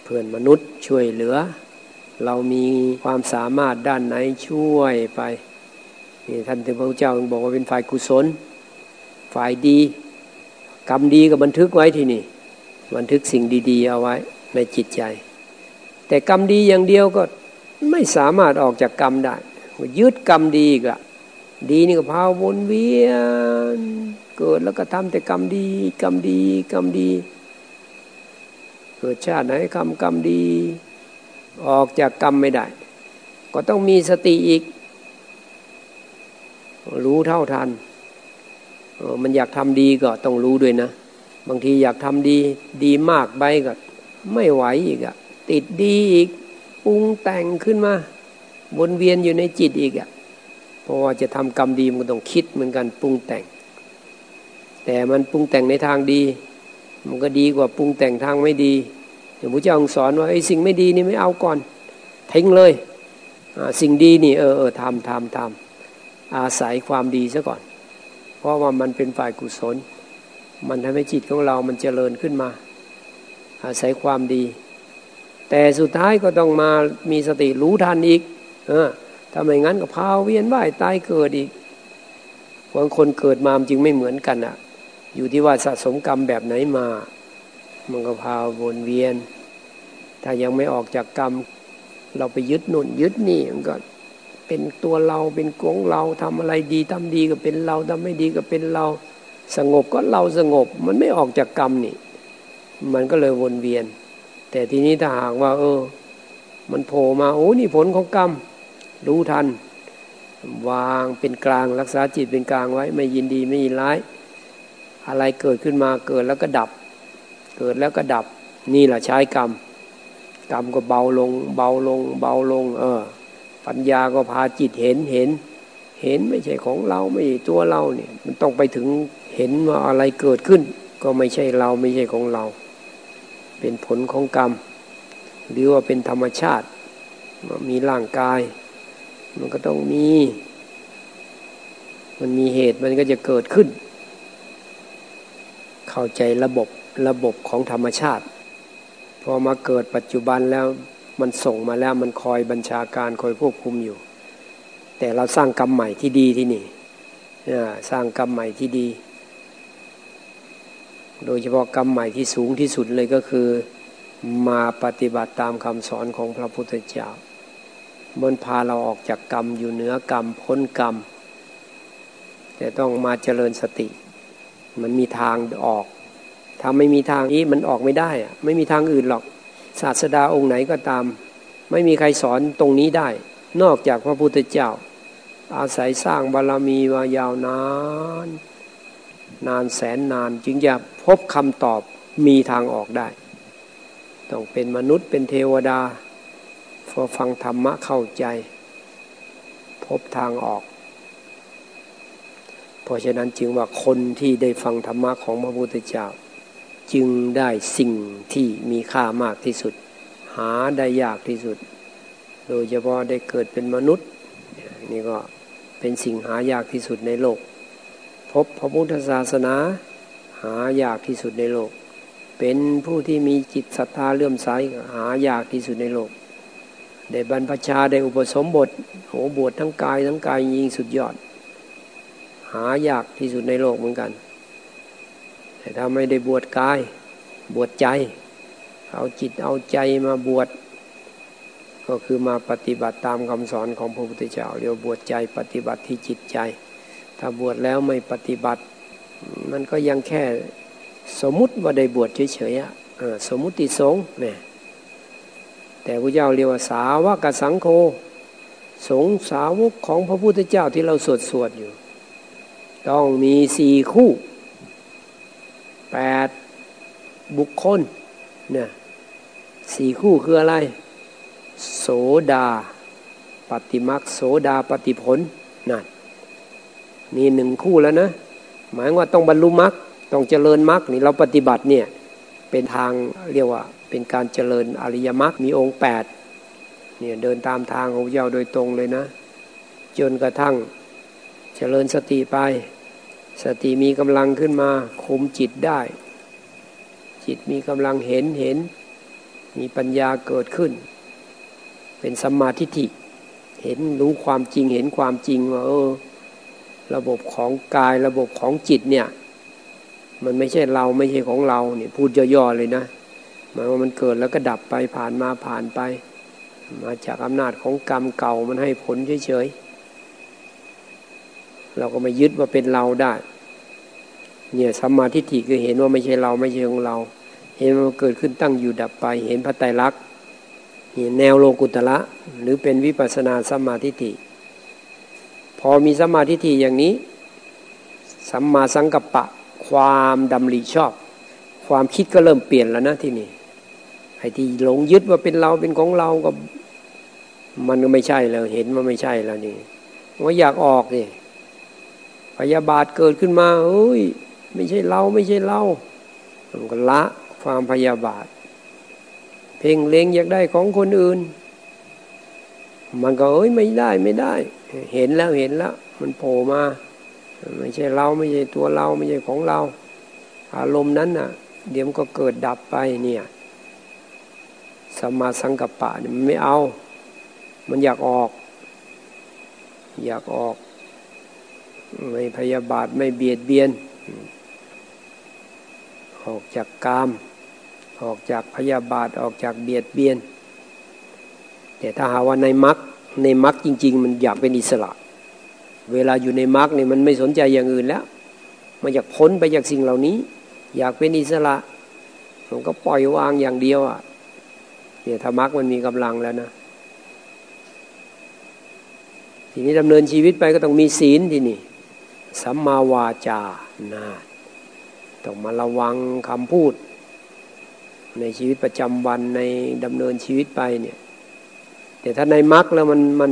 เพื่อนมนุษย์ช่วยเหลือ เรามีความสามารถด้านไหนช่วยไปนี่ท่านถึงพระเจ้าบอกว่าเป็นฝ่ายกุศล ฝ่ายดี กรรมดีก็บันทึกไว้ที่นี่ บันทึกสิ่งดีๆเอาไว้ในจิตใจ แต่กรรมดีอย่างเดียวก็ไม่สามารถออกจากกรรมได้ยึดกรรมดีอีกละ ดีนี่ก็พาวนเวียน เกิดแล้วก็ทำแต่กรรมดี กรรมดี กรรมดี เกิดชาติไหนคำกรรมดี ออกจากกรรมไม่ได้ ก็ต้องมีสติอีก รู้เท่าทัน มันอยากทำดีก็ต้องรู้ด้วยนะ บางทีอยากทำดีดีมากไปก็ไม่ไหวอีกอะติดดีอีกปรุงแต่งขึ้นมาวนเวียนอยู่ในจิตอีกอะ เพราะว่าจะทำกรรมดีมันต้องคิดเหมือนกันปรุงแต่ง แต่มันปรุงแต่งในทางดี มันก็ดีกว่าปรุงแต่งทางไม่ดีอย่างพระเจ้าสอนว่าไอ้สิ่งไม่ดีนี่ไม่เอาก่อนทิ้งเลยสิ่งดีนี่เออเออทำทำทำอาศัยความดีซะก่อน เพราะว่ามันเป็นฝ่ายกุศล มันทำให้จิตของเรามันเจริญขึ้นมา อาศัยความดี แต่สุดท้ายก็ต้องมามีสติรู้ทันอีก เออ ถ้าไม่งั้นก็พาเวียนว่ายตายเกิดอีกบางคนเกิดมาจึงไม่เหมือนกันอะอยู่ที่ว่าสะสมกรรมแบบไหนมา มันก็พาวนเวียน ถ้ายังไม่ออกจากกรรม เราไปยึดหนุนยึดนี่มันก็เป็นตัวเราเป็นกงเราทำอะไรดีทำดีก็เป็นเราทำไม่ดีก็เป็นเราสงบก็เราสงบ มันไม่ออกจากกรรมนี่ มันก็เลยวนเวียน แต่ทีนี้ถ้าหากว่า เออ มันโผล่มาโอ้นี่ผลของกรรม รู้ทัน วางเป็นกลางรักษาจิตเป็นกลางไว้ ไม่ยินดีไม่ยินร้าย อะไรเกิดขึ้นมาเกิดแล้วก็ดับ เกิดแล้วก็ดับ นี่แหละใช้กรรม กรรมก็เบาลง เบาลง เบาลง เออ ปัญญาก็พาจิตเห็นเห็น เห็นไม่ใช่ของเราไม่ใช่ตัวเราเนี่ย มันต้องไปถึงเห็นว่าอะไรเกิดขึ้น ก็ไม่ใช่เราไม่ใช่ของเรา เป็นผลของกรรม หรือว่าเป็นธรรมชาติมีร่างกาย มันก็ต้องมี มันมีเหตุมันก็จะเกิดขึ้น เข้าใจระบบระบบของธรรมชาติ พอมาเกิดปัจจุบันแล้วมันส่งมาแล้วมันคอยบัญชาการคอยควบคุมอยู่ แต่เราสร้างกรรมใหม่ที่ดีที่นี่สร้างกรรมใหม่ที่ดี โดยเฉพาะกรรมใหม่ที่สูงที่สุดเลยก็คือ มาปฏิบัติตามคำสอนของพระพุทธเจ้า มันพาเราออกจากกรรมอยู่เหนือกรรมพ้นกรรม แต่ต้องมาเจริญสติ มันมีทางออก ถ้าไม่มีทางนี้มันออกไม่ได้อะไม่มีทางอื่นหรอก ศาสดาองค์ไหนก็ตาม ไม่มีใครสอนตรงนี้ได้ นอกจากพระพุทธเจ้า อาศัยสร้างบารรมีมายาวนาน นานแสนนานจึงจะพบคำตอบมีทางออกได้ ต้องเป็นมนุษย์เป็นเทวดา อฟังธรรมะเข้าใจ พบทางออก เพราะฉะนั้นจึงว่าคนที่ได้ฟังธรรมะของพระพุทธเจ้า จึงได้สิ่งที่มีค่ามากที่สุด หาได้ยากที่สุด โดยเฉพาะได้เกิดเป็นมนุษย์ นี่ก็เป็นสิ่งหายากที่สุดในโลก พบพระพุทธศาสนาหายากที่สุดในโลก เป็นผู้ที่มีจิตศรัทธาเลื่อมใสหายากที่สุดในโลก ได้บรรพชาได้อุปสมบทโหบวชทั้งกายทั้งกายยิงสุดยอด หายากที่สุดในโลกเหมือนกัน แต่ถ้าไม่ได้บวชกาย บวชใจ เอาจิตเอาใจมาบวชก็คือมาปฏิบัติตามคำสอนของพระพุทธเจ้าเรียกบวชใจปฏิบัติที่จิตใจ ถ้าบวชแล้วไม่ปฏิบัติ มันก็ยังแค่สมมุติว่าได้บวชเฉยๆสมมุติสงเนี่ย แต่พระเจ้าเรียกว่าสาวกสังโฆสงสาวกของพระพุทธเจ้าที่เราสวดสวดอยู่ ต้องมีสี่คู่แปดบุคคลเนี่ยสี่คู่คืออะไร โสดา ปฏิมักโสดาปฏิผลนั่นนี่หนึ่งคู่แล้วนะ หมายว่าต้องบรรลุมรรคต้องเจริญมรรคนี่เราปฏิบัติเนี่ย เป็นทางเรียกว่าเป็นการเจริญอริยมรรคมีองค์แปดเนี่ยเดินตามทางของพระเจ้าโดยตรงเลยนะ จนกระทั่งเจริญสติไป สติมีกำลังขึ้นมาคุมจิตได้ จิตมีกำลังเห็นเห็น มีปัญญาเกิดขึ้น เป็นสัมมาทิฏฐิเห็นรู้ความจริงเห็นความจริงว่าเออ ระบบของกายระบบของจิตเนี่ย มันไม่ใช่เราไม่ใช่ของเราเนี่ยพูดย่อๆเลยนะหมายว่ามันเกิดแล้วก็ดับไปผ่านมาผ่านไป มาจากอำนาจของกรรมเก่ามันให้ผลเฉยๆเราก็ม่ยึดว่าเป็นเราได้ เนี่ยสัมมาทิฏฐิคือเห็นว่าไม่ใช่เราไม่ใช่ของเรา เห็นว่าเกิดขึ้นตั้งอยู่ดับไป เห็นพระไตรลักษณ์แนวโลกุตละหรือเป็นวิปัสนาสัมมาทิฏฐิพอมีสัมมาทิฏฐิอย่างนี้สัมมาสังกัปปะ ความดำริชอบ ความคิดก็เริ่มเปลี่ยนแล้วนะที่นี่ไอ้ที่หลงยึดว่าเป็นเราเป็นของเราก็ มันก็ไม่ใช่แล้ว เห็นว่าไม่ใช่แล้วนี่ว่าอยากออกนี่พยาบาทเกิดขึ้นมาเฮ้ย ไม่ใช่เราไม่ใช่เรามันก็ละความพยาบาท เพ่งเล็งอยากได้ของคนอื่น มันก็เอ้ยไม่ได้ไม่ได้ เห็นแล้วเห็นแล้ว มันโผล่มา ไม่ใช่เราไม่ใช่ตัวเราไม่ใช่ของเรา อารมณ์นั้นน่ะ เดี๋ยวมันก็เกิดดับไปเนี่ยสมาสังกัปปะเนี่ยมันไม่เอา มันอยากออก อยากออก ไม่พยาบาทไม่เบียดเบียน ออกจากกาม ออกจากพยาบาทออกจากเบียดเบียน แต่ถ้าหาว่าในมรรคในมรรคจริง ๆ มันอยากเป็นอิสระ เวลาอยู่ในมรรคเนี่ยมันไม่สนใจอย่างอื่นแล้ว มันอยากพ้นไปจากสิ่งเหล่านี้ อยากเป็นอิสระมันก็ปล่อยวางอย่างเดียวอะเนี่ยธรรมะมันมีกำลังแล้วนะทีนี้ดำเนินชีวิตไปก็ต้องมีศีลทีนี่สัมมาวาจานะต้องมาระวังคำพูด ในชีวิตประจำวันในดำเนินชีวิตไปเนี่ยแต่ถ้าในมรรคแล้วมันมัน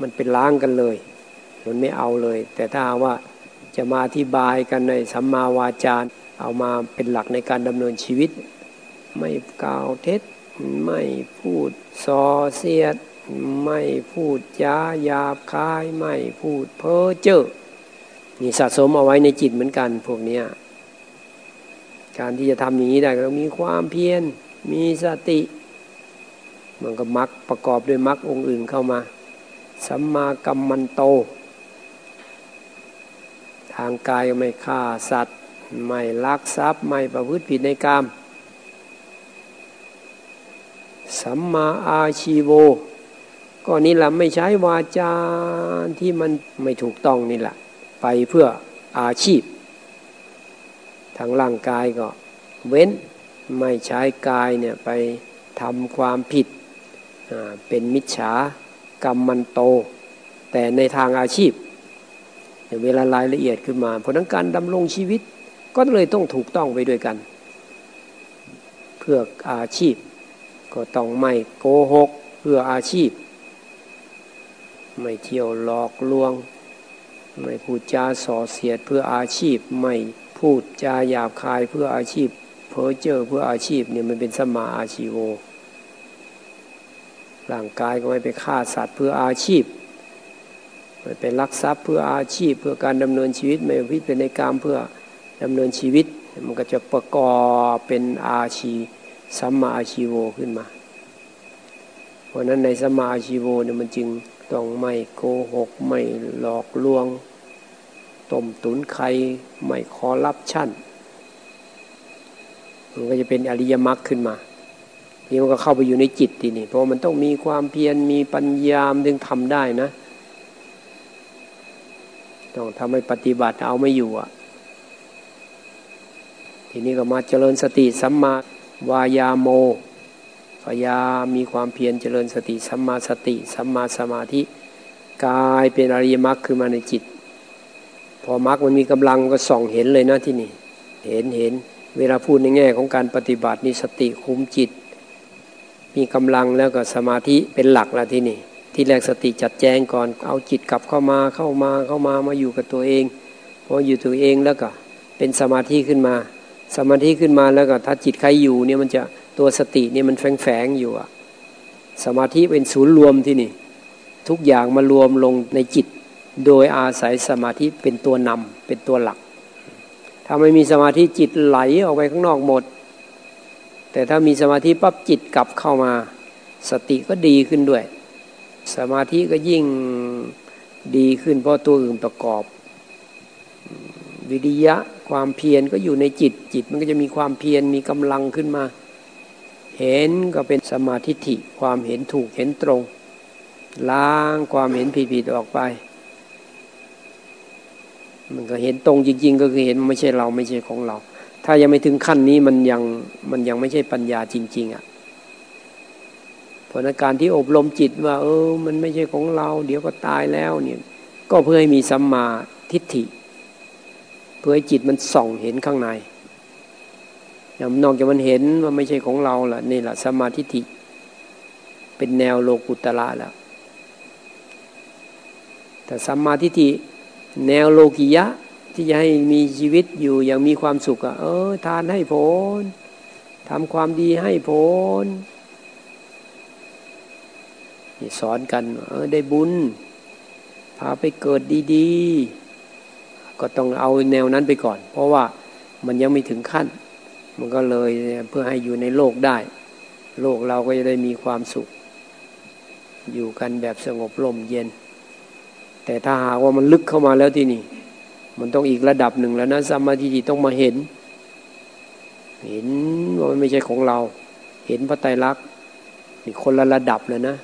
มันเป็นล้างกันเลย มันไม่เอาเลย แต่ถ้าว่าจะมาอธิบายกันในสัมมาวาจาเอามาเป็นหลักในการดำเนินชีวิต ไม่กล่าวเท็จ ไม่พูดส่อเสียด ไม่พูดยาหยาบคาย ไม่พูดเพ้อเจ้อนี่สะสมเอาไว้ในจิตเหมือนกันพวกนี้การที่จะทำอย่างนี้ได้ก็ต้องมีความเพียรมีสติ มันก็มักประกอบด้วยมักองค์อื่นเข้ามา สัมมากัมมันโต ทางกายไม่ฆ่าสัตว์ ไม่ลักทรัพย์ไม่ประพฤติผิดในกรรมสัมมาอาชีโว ก็นี่แหละไม่ใช้วาจาที่มันไม่ถูกต้องนี่แหละ ไปเพื่ออาชีพ ทางร่างกายก็เว้นไม่ใช้กายเนี่ยไปทำความผิดเป็นมิจฉา กรรมมันโต แต่ในทางอาชีพเวลารายละเอียดขึ้นมาเพราะนั้นการดำรงชีวิต ก็เลยต้องถูกต้องไปด้วยกัน เพื่ออาชีพ ก็ต้องไม่โกหก เพื่ออาชีพ ไม่เที่ยวหลอกลวง ไม่พูดจาส่อเสียดเพื่ออาชีพ ไม่พูดจาหยาบคายเพื่ออาชีพ เพ้อเจ้อเพื่ออาชีพเนี่ยมันเป็นสมาอาชีโว ร่างกายก็ไม่ไปฆ่าสัตว์เพื่ออาชีพ ไม่ไปลักทรัพย์เพื่ออาชีพ เพื่อการดำเนินชีวิตไม่พิเป็นในกรรมเพื่อดำเนินชีวิต มันก็จะประกอบเป็นอาชีสัมมาอาชีโวขึ้นมา เพราะนั้นในสัมมาอาชีโวเนี่ยมันจึงต้องไม่โกหกไม่หลอกลวงต้มตุนใครไม่คอรับชั่นมันก็จะเป็นอริยมรรคขึ้นมา นี่มันก็เข้าไปอยู่ในจิตทีนี่เพราะมันต้องมีความเพียรมีปัญญามถึงทำได้นะ ต้องทำให้ปฏิบัติเอาไม่อยู่อะ ทีนี้ก็มาเจริญสติสัมมาวายาโมพยายมีความเพียรเจริญสติสัมมาสติสัมมาสมาธิกายเป็นอริยมรรคขึ้นมาในจิต พอมรรคมันมีกำลังก็ส่องเห็นเลยนะที่นี่ เห็นเห็น เวลาพูดในแง่ของการปฏิบัตินี่สติคุมจิต มีกำลังแล้วก็สมาธิเป็นหลักแล้วที่นี่ ที่แรกสติจัดแจงก่อนเอาจิตกลับเข้ามาเข้ามาเข้ามามาอยู่กับตัวเองพออยู่ตัวเองแล้วก็เป็นสมาธิขึ้นมา สมาธิขึ้นมาแล้วก็ถ้าจิตใครอยู่เนี่ยมันจะตัวสติเนี่ยมันแฝงแฝงอยู่อะสมาธิเป็นศูนย์รวมที่นี่ ทุกอย่างมารวมลงในจิต โดยอาศัยสมาธิเป็นตัวนำเป็นตัวหลักถ้าไม่มีสมาธิจิตไหลออกไปข้างนอกหมด แต่ถ้ามีสมาธิปั๊บจิตกลับเข้ามาสติก็ดีขึ้นด้วย สมาธิก็ยิ่งดีขึ้นเพราะตัวอื่นประกอบ วิริยะความเพียรก็อยู่ในจิตจิตมันก็จะมีความเพียรมีกำลังขึ้นมา เห็นก็เป็นสมาธิิความเห็นถูกเห็นตรง ล้างความเห็นผิดๆออกไป มันก็เห็นตรงจริง ๆ ก็คือเห็นไม่ใช่เราไม่ใช่ของเรา ถ้ายังไม่ถึงขั้นนี้มันยังมันยังไม่ใช่ปัญญาจริง ๆอะ่ะผลการที่อบรมจิตว่า เออ มันไม่ใช่ของเรา เดี๋ยวก็ตายแล้วเนี่ย ก็เพื่อให้มีสัมมาทิฏฐิ เพื่อให้จิตมันส่องเห็นข้างในอย่างนอกจากมันเห็นว่าไม่ใช่ของเราล่ะนี่แหละสัมมาทิฏฐิ เป็นแนวโลกุตละแล้วแต่สัมมาทิฏฐิแนวโลกิยะ ที่จะให้มีชีวิตอยู่อย่างมีความสุขอะเออ ทานให้ผลทำความดีให้ผลสอนกันเออได้บุญ พาไปเกิดดีๆ ก็ต้องเอาแนวนั้นไปก่อน เพราะว่ามันยังไม่ถึงขั้น มันก็เลยเพื่อให้อยู่ในโลกได้ โลกเราก็จะได้มีความสุข อยู่กันแบบสงบร่มเย็น แต่ถ้าหากว่ามันลึกเข้ามาแล้วที่นี่ มันต้องอีกระดับหนึ่งแล้วนะสมาธิต้องมาเห็น เห็นว่ามันไม่ใช่ของเรา เห็นพระไตรลักษณ์นี่คนละระดับเลยนะ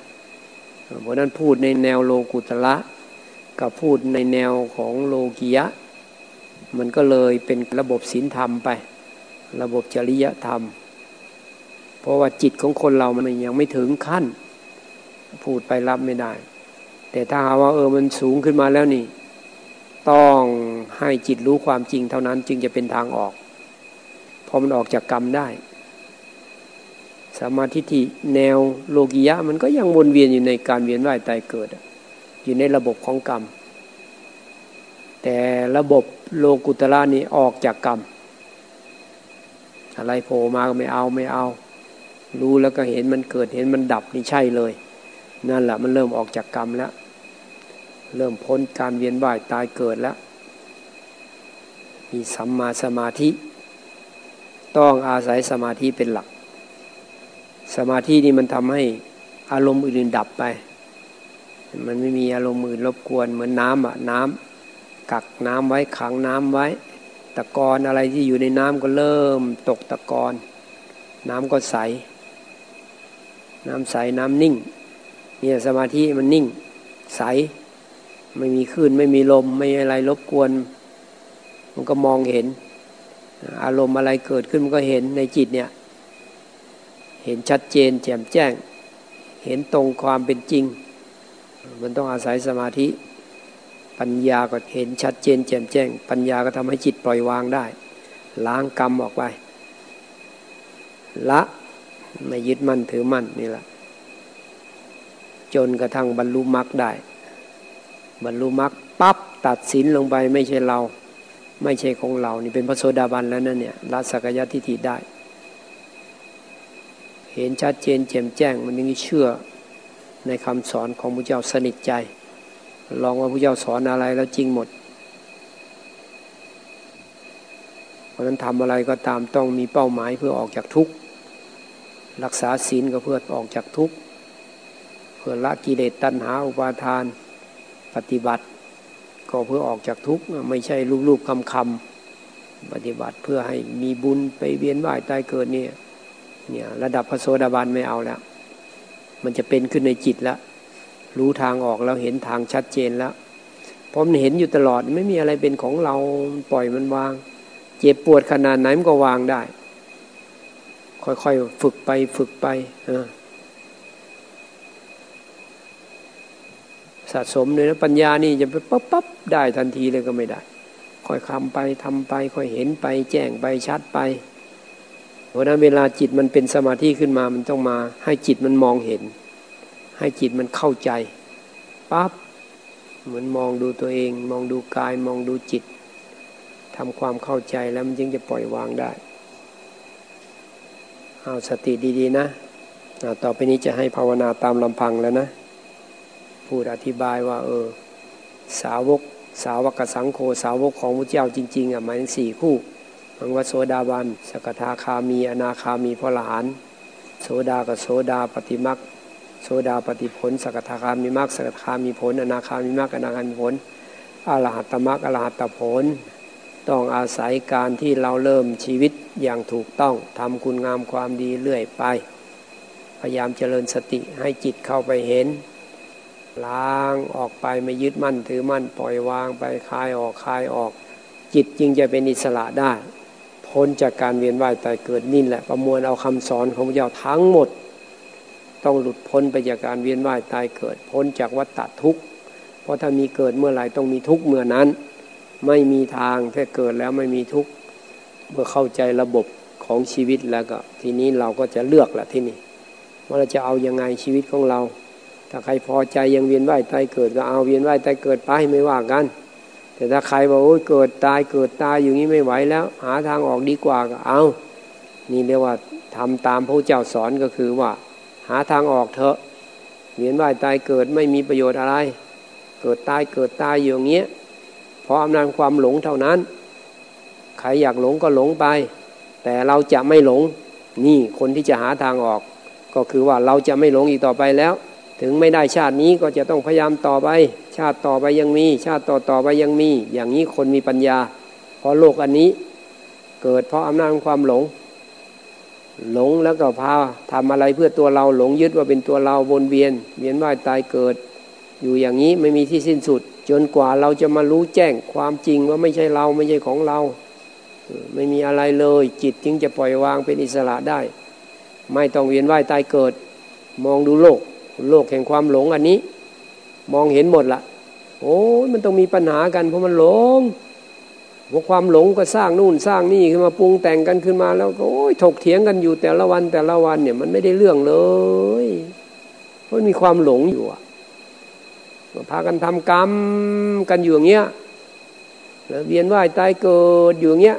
เพราะนั้นพูดในแนวโลกุตละกับพูดในแนวของโลกียะ มันก็เลยเป็นระบบศีลธรรมไป ระบบจริยธรรม เพราะว่าจิตของคนเรามันยังไม่ถึงขั้น พูดไปรับไม่ได้ แต่ถ้าหาว่าเออมันสูงขึ้นมาแล้วนี่ ต้อง ให้จิตรู้ความจริงเท่านั้นจึงจะเป็นทางออก พอมันออกจากกรรมได้สมาธิที่แนวโลกิยะมันก็ยังวนเวียนอยู่ในการเวียนว่ายตายเกิด อยู่ในระบบของกรรม แต่ระบบโลกุตระนี้ออกจากกรรม อะไรโผล่มาก็ไม่เอาไม่เอา รู้แล้วก็เห็นมันเกิดเห็นมันดับนี่ใช่เลย นั่นแหละมันเริ่มออกจากกรรมแล้ว เริ่มพ้นการเวียนว่ายตายเกิดแล้ว มีสัมมาสมาธิ ต้องอาศัยสมาธิเป็นหลัก สมาธินี่มันทำให้อารมณ์อื่นดับไป มันไม่มีอารมณ์อื่นรบกวนเหมือนน้ำอะน้ำกักน้ำไว้ขังน้ำไว้ ตะกอนอะไรที่อยู่ในน้ำก็เริ่มตกตะกอน น้ำก็ใส น้ำใสน้ำนิ่งเนี่ยสมาธิมันนิ่งใส ไม่มีคลื่นไม่มีลมไม่อะไรรบกวน มันก็มองเห็น อารมณ์อะไรเกิดขึ้นมันก็เห็นในจิตเนี่ย เห็นชัดเจนแจ่มแจ้ง เห็นตรงความเป็นจริง มันต้องอาศัยสมาธิ ปัญญาก็เห็นชัดเจนแจ่มแจ้ง ปัญญาก็ทำให้จิตปล่อยวางได้ ล้างกรรมออกไป ละไม่ยึดมั่นถือมั่นนี่แหละจนกระทั่งบรรลุมรรคได้ บรรลุมรรคปั๊บตัดสินลงไปไม่ใช่เรา ไม่ใช่ของเรานี่เป็นพระโสดาบันแล้วนั่นเนี่ยละสักยะทิฏฐิได้ เห็นชัดเจนแจ่มแจ้ง มันยังเชื่อในคำสอนของพระเจ้าสนิทใจ ลองว่าพระเจ้าสอนอะไรแล้วจริงหมด เพราะนั้นทำอะไรก็ตามต้องมีเป้าหมายเพื่อออกจากทุกข์รักษาศีลก็เพื่อออกจากทุกข์เพื่อละกิเลสตัณหาอุปาทาน ปฏิบัติ ก็เพื่อออกจากทุกข์ไม่ใช่ลูกๆคำคำปฏิบัติเพื่อให้มีบุญไปเวียนว่ายตายเกิดเนี่ยเนี่ยระดับพระโสดาบันไม่เอาแล้วมันจะเป็นขึ้นในจิตแล้วรู้ทางออกแล้วเห็นทางชัดเจนแล้วเพราะมันเห็นอยู่ตลอดไม่มีอะไรเป็นของเราปล่อยมันวาง เจ็บปวดขนาดไหนมันก็วางได้ ค่อยๆฝึกไปฝึกไป สะสมเลยนะปัญญานี่จะไปปั๊บปั๊บได้ทันทีเลยก็ไม่ได้ ค่อยคำไปทำไป ค่อยเห็นไป แจ้งไปชัดไปเพราะนั้นเวลาจิตมันเป็นสมาธิขึ้นมามันต้องมา ให้จิตมันมองเห็น ให้จิตมันเข้าใจปั๊บเหมือนมองดูตัวเอง มองดูกายมองดูจิตทำความเข้าใจแล้วมันจึงจะปล่อยวางได้เอาสติดีๆนะ ต่อไปนี้จะให้ภาวนาตามลำพังแล้วนะ พูดอธิบายว่าเออสาวกสาวกสังโฆสาวกของพระเจ้าจริงๆอะหมายถึงสี่คู่มังวโสดาบันสกทาคามีอนาคามีพระหลาน โสดากับโสดาปฏิมักโสดาปฏิผล สกทาคามีมักสกทาคามีผล อนาคามีมักอนาคามีผลอรหัตมักอรหัตตผล ต้องอาศัยการที่เราเริ่มชีวิตอย่างถูกต้องทำคุณงามความดีเรื่อยไป พยายามเจริญสติให้จิตเข้าไปเห็น ล้างออกไปไม่ยึดมั่นถือมั่นปล่อยวางไปคลายออกคลายออก จิตจึงจะเป็นอิสระได้ พ้นจากการเวียนว่ายตายเกิดนี่แหละประมวลเอาคำสอนของพระเจ้าทั้งหมด ต้องหลุดพ้นไปจากการเวียนว่ายตายเกิด พ้นจากวัฏฏทุกข์เพราะถ้ามีเกิดเมื่อไหร่ต้องมีทุกข์เมื่อนั้น ไม่มีทางแค่เกิดแล้วไม่มีทุกข์เมื่อเข้าใจระบบของชีวิตแล้วก็ ทีนี้เราก็จะเลือกแหละที่นี่ว่าเราจะเอายังไงชีวิตของเรา ถ้าใครพอใจยังเวียนว่ายตายเกิดก็เอาเวียนว่ายตายเกิดไปไม่ว่ากัน แต่ถ้าใครบอกโอ้ยเกิดตายเกิดตายอย่างนี้ไม่ไหวแล้ว หาทางออกดีกว่าก็เอา นี่เรียกว่าทำตามพระเจ้าสอนก็คือว่า หาทางออกเถอะ เวียนว่ายตายเกิดไม่มีประโยชน์อะไร เกิดตายเกิดตายอย่างเงี้ยเพราะอำนาจความหลงเท่านั้น ใครอยากหลงก็หลงไป แต่เราจะไม่หลง นี่คนที่จะหาทางออก ก็คือว่าเราจะไม่หลงอีกต่อไปแล้ว ถึงไม่ได้ชาตินี้ก็จะต้องพยายามต่อไป ชาติต่อไปยังมี ชาติต่อต่อไปยังมี อย่างนี้คนมีปัญญา เพราะโลกอันนี้เกิดเพราะอำนาจความหลง หลงแล้วก็พาทำอะไรเพื่อตัวเราหลงยึดว่าเป็นตัวเราวนเวียนเวียนว่ายตายเกิด อยู่อย่างนี้ไม่มีที่สิ้นสุด จนกว่าเราจะมารู้แจ้งความจริงว่าไม่ใช่เราไม่ใช่ของเรา ไม่มีอะไรเลยจิตจึงจะปล่อยวางเป็นอิสระได้ ไม่ต้องเวียนว่ายตายเกิด มองดูโลก โลกแห่งความหลงอันนี้ มองเห็นหมดละโอ้มันต้องมีปัญหากันเพราะมันหลงพวกความหลงก็สร้างนู่นสร้างนี่ขึ้นมาปรุงแต่งกันขึ้นมาแล้วก็โอ้ยถกเถียงกันอยู่แต่ละวันแต่ละวันเนี่ยมันไม่ได้เรื่องเลยเพราะมีความหลงอยู่อะพากันทำกรรมกันอยู่อย่างเงี้ยแล้วเวียนว่ายตายเกิดอยู่อย่างเงี้ย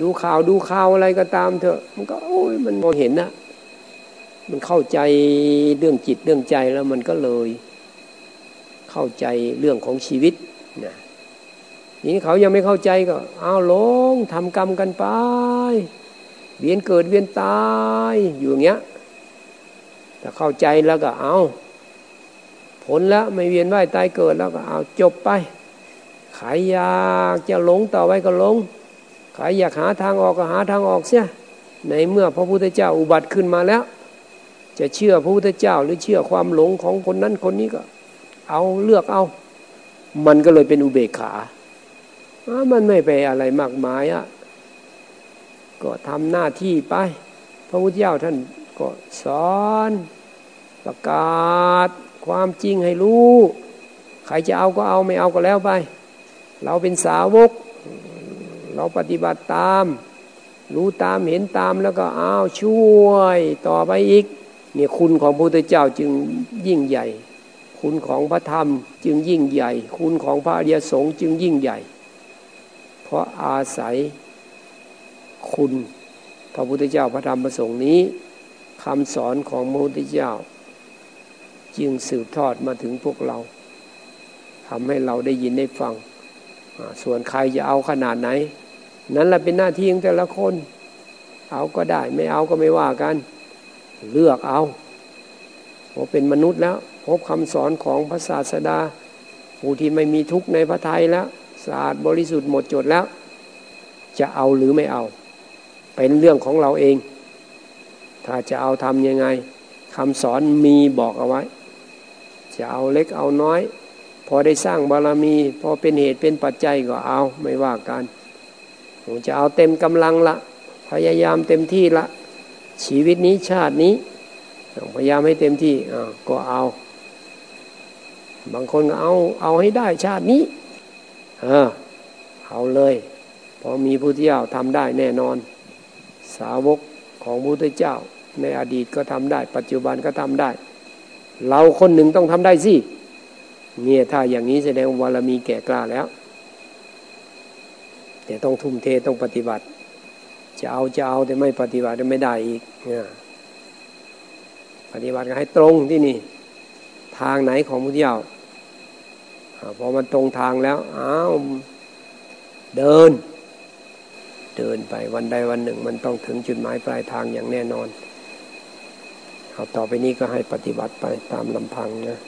ดูข่าวดูข่าวอะไรก็ตามเถอะ มันก็โอ้ยมันมองเห็นนะ มันเข้าใจเรื่องจิตเรื่องใจแล้วมันก็เลย เข้าใจเรื่องของชีวิตนะนี่เขายังไม่เข้าใจก็ เอาลงทำกรรมกันไป เวียนเกิดเวียนตายอยู่อย่างเงี้ยแต่เข้าใจแล้วก็เอาผลแล้วไม่เวียนว่ายตายเกิดแล้วก็เอาจบไปใครอยากจะหลงต่อไปก็หลงใครอยากหาทางออกก็หาทางออกเสียในเมื่อพระพุทธเจ้าอุบัติขึ้นมาแล้ว จะเชื่อพระพุทธเจ้าหรือเชื่อความหลงของคนนั้นคนนี้ก็ เอาเลือกเอา มันก็เลยเป็นอุเบกขา มันไม่ไปอะไรมากมายอะ่ะก็ทำหน้าที่ไป พระพุทธเจ้าท่านก็สอนประกาศความจริงให้รู้ ใครจะเอาก็เอาไม่เอาก็แล้วไป เราเป็นสาวก เราปฏิบัติตาม รู้ตามเห็นตามแล้วก็อ้าวช่วยต่อไปอีก เนี่ยคุณของพระพุทธเจ้าจึงยิ่งใหญ่ คุณของพระธรรมจึงยิ่งใหญ่ คุณของพระอริยสงฆ์จึงยิ่งใหญ่ เพราะอาศัยคุณพระพุทธเจ้าพระธรรมพระสงฆ์นี้คำสอนของพระพุทธเจ้า จึงสืบทอดมาถึงพวกเราทำให้เราได้ยินได้ฟัง ส่วนใครจะเอาขนาดไหน นั้นแหละเป็นหน้าที่ของแต่ละคน เอาก็ได้ไม่เอาก็ไม่ว่ากัน เลือกเอาพอเป็นมนุษย์แล้ว พบคำสอนของพระศาสดา ผู้ที่ไม่มีทุกข์ในพระทัยแล้วสะอาดบริสุทธิ์หมดจดแล้ว จะเอาหรือไม่เอา เป็นเรื่องของเราเอง ถ้าจะเอาทำยังไงคำสอนมีบอกเอาไว้ จะเอาเล็กเอาน้อย พอได้สร้างบารมี พอเป็นเหตุเป็นปัจจัยก็เอาไม่ว่ากันผมจะเอาเต็มกำลังละพยายามเต็มที่ละ ชีวิตนี้ชาตินี้พยายามให้เต็มที่ก็เอา บางคนก็เอาเอาให้ได้ชาตินี้เออเอาเลยพอมีพุทธเจ้าทำได้แน่นอน สาวกของพุทธเจ้า ในอดีตก็ทำได้ ปัจจุบันก็ทำได้ เราคนหนึ่งต้องทำได้สิเนี่ยถ้าอย่างนี้แสดงว่าเรามีแก่กล้าแล้ว แต่ต้องทุ่มเทต้องปฏิบัติ จะเอาจะเอาแต่ไม่ปฏิบัติไม่ได้อีกเนี่ยปฏิบัติก็ให้ตรงที่นี่ ทางไหนของพุทธเจ้าพอมันตรงทางแล้วอ้าวเดิน เดินไปวันใดวันหนึ่ง มันต้องถึงจุดหมายปลายทางอย่างแน่นอน เอาต่อไปนี้ก็ให้ปฏิบัติไปตามลำพังนะ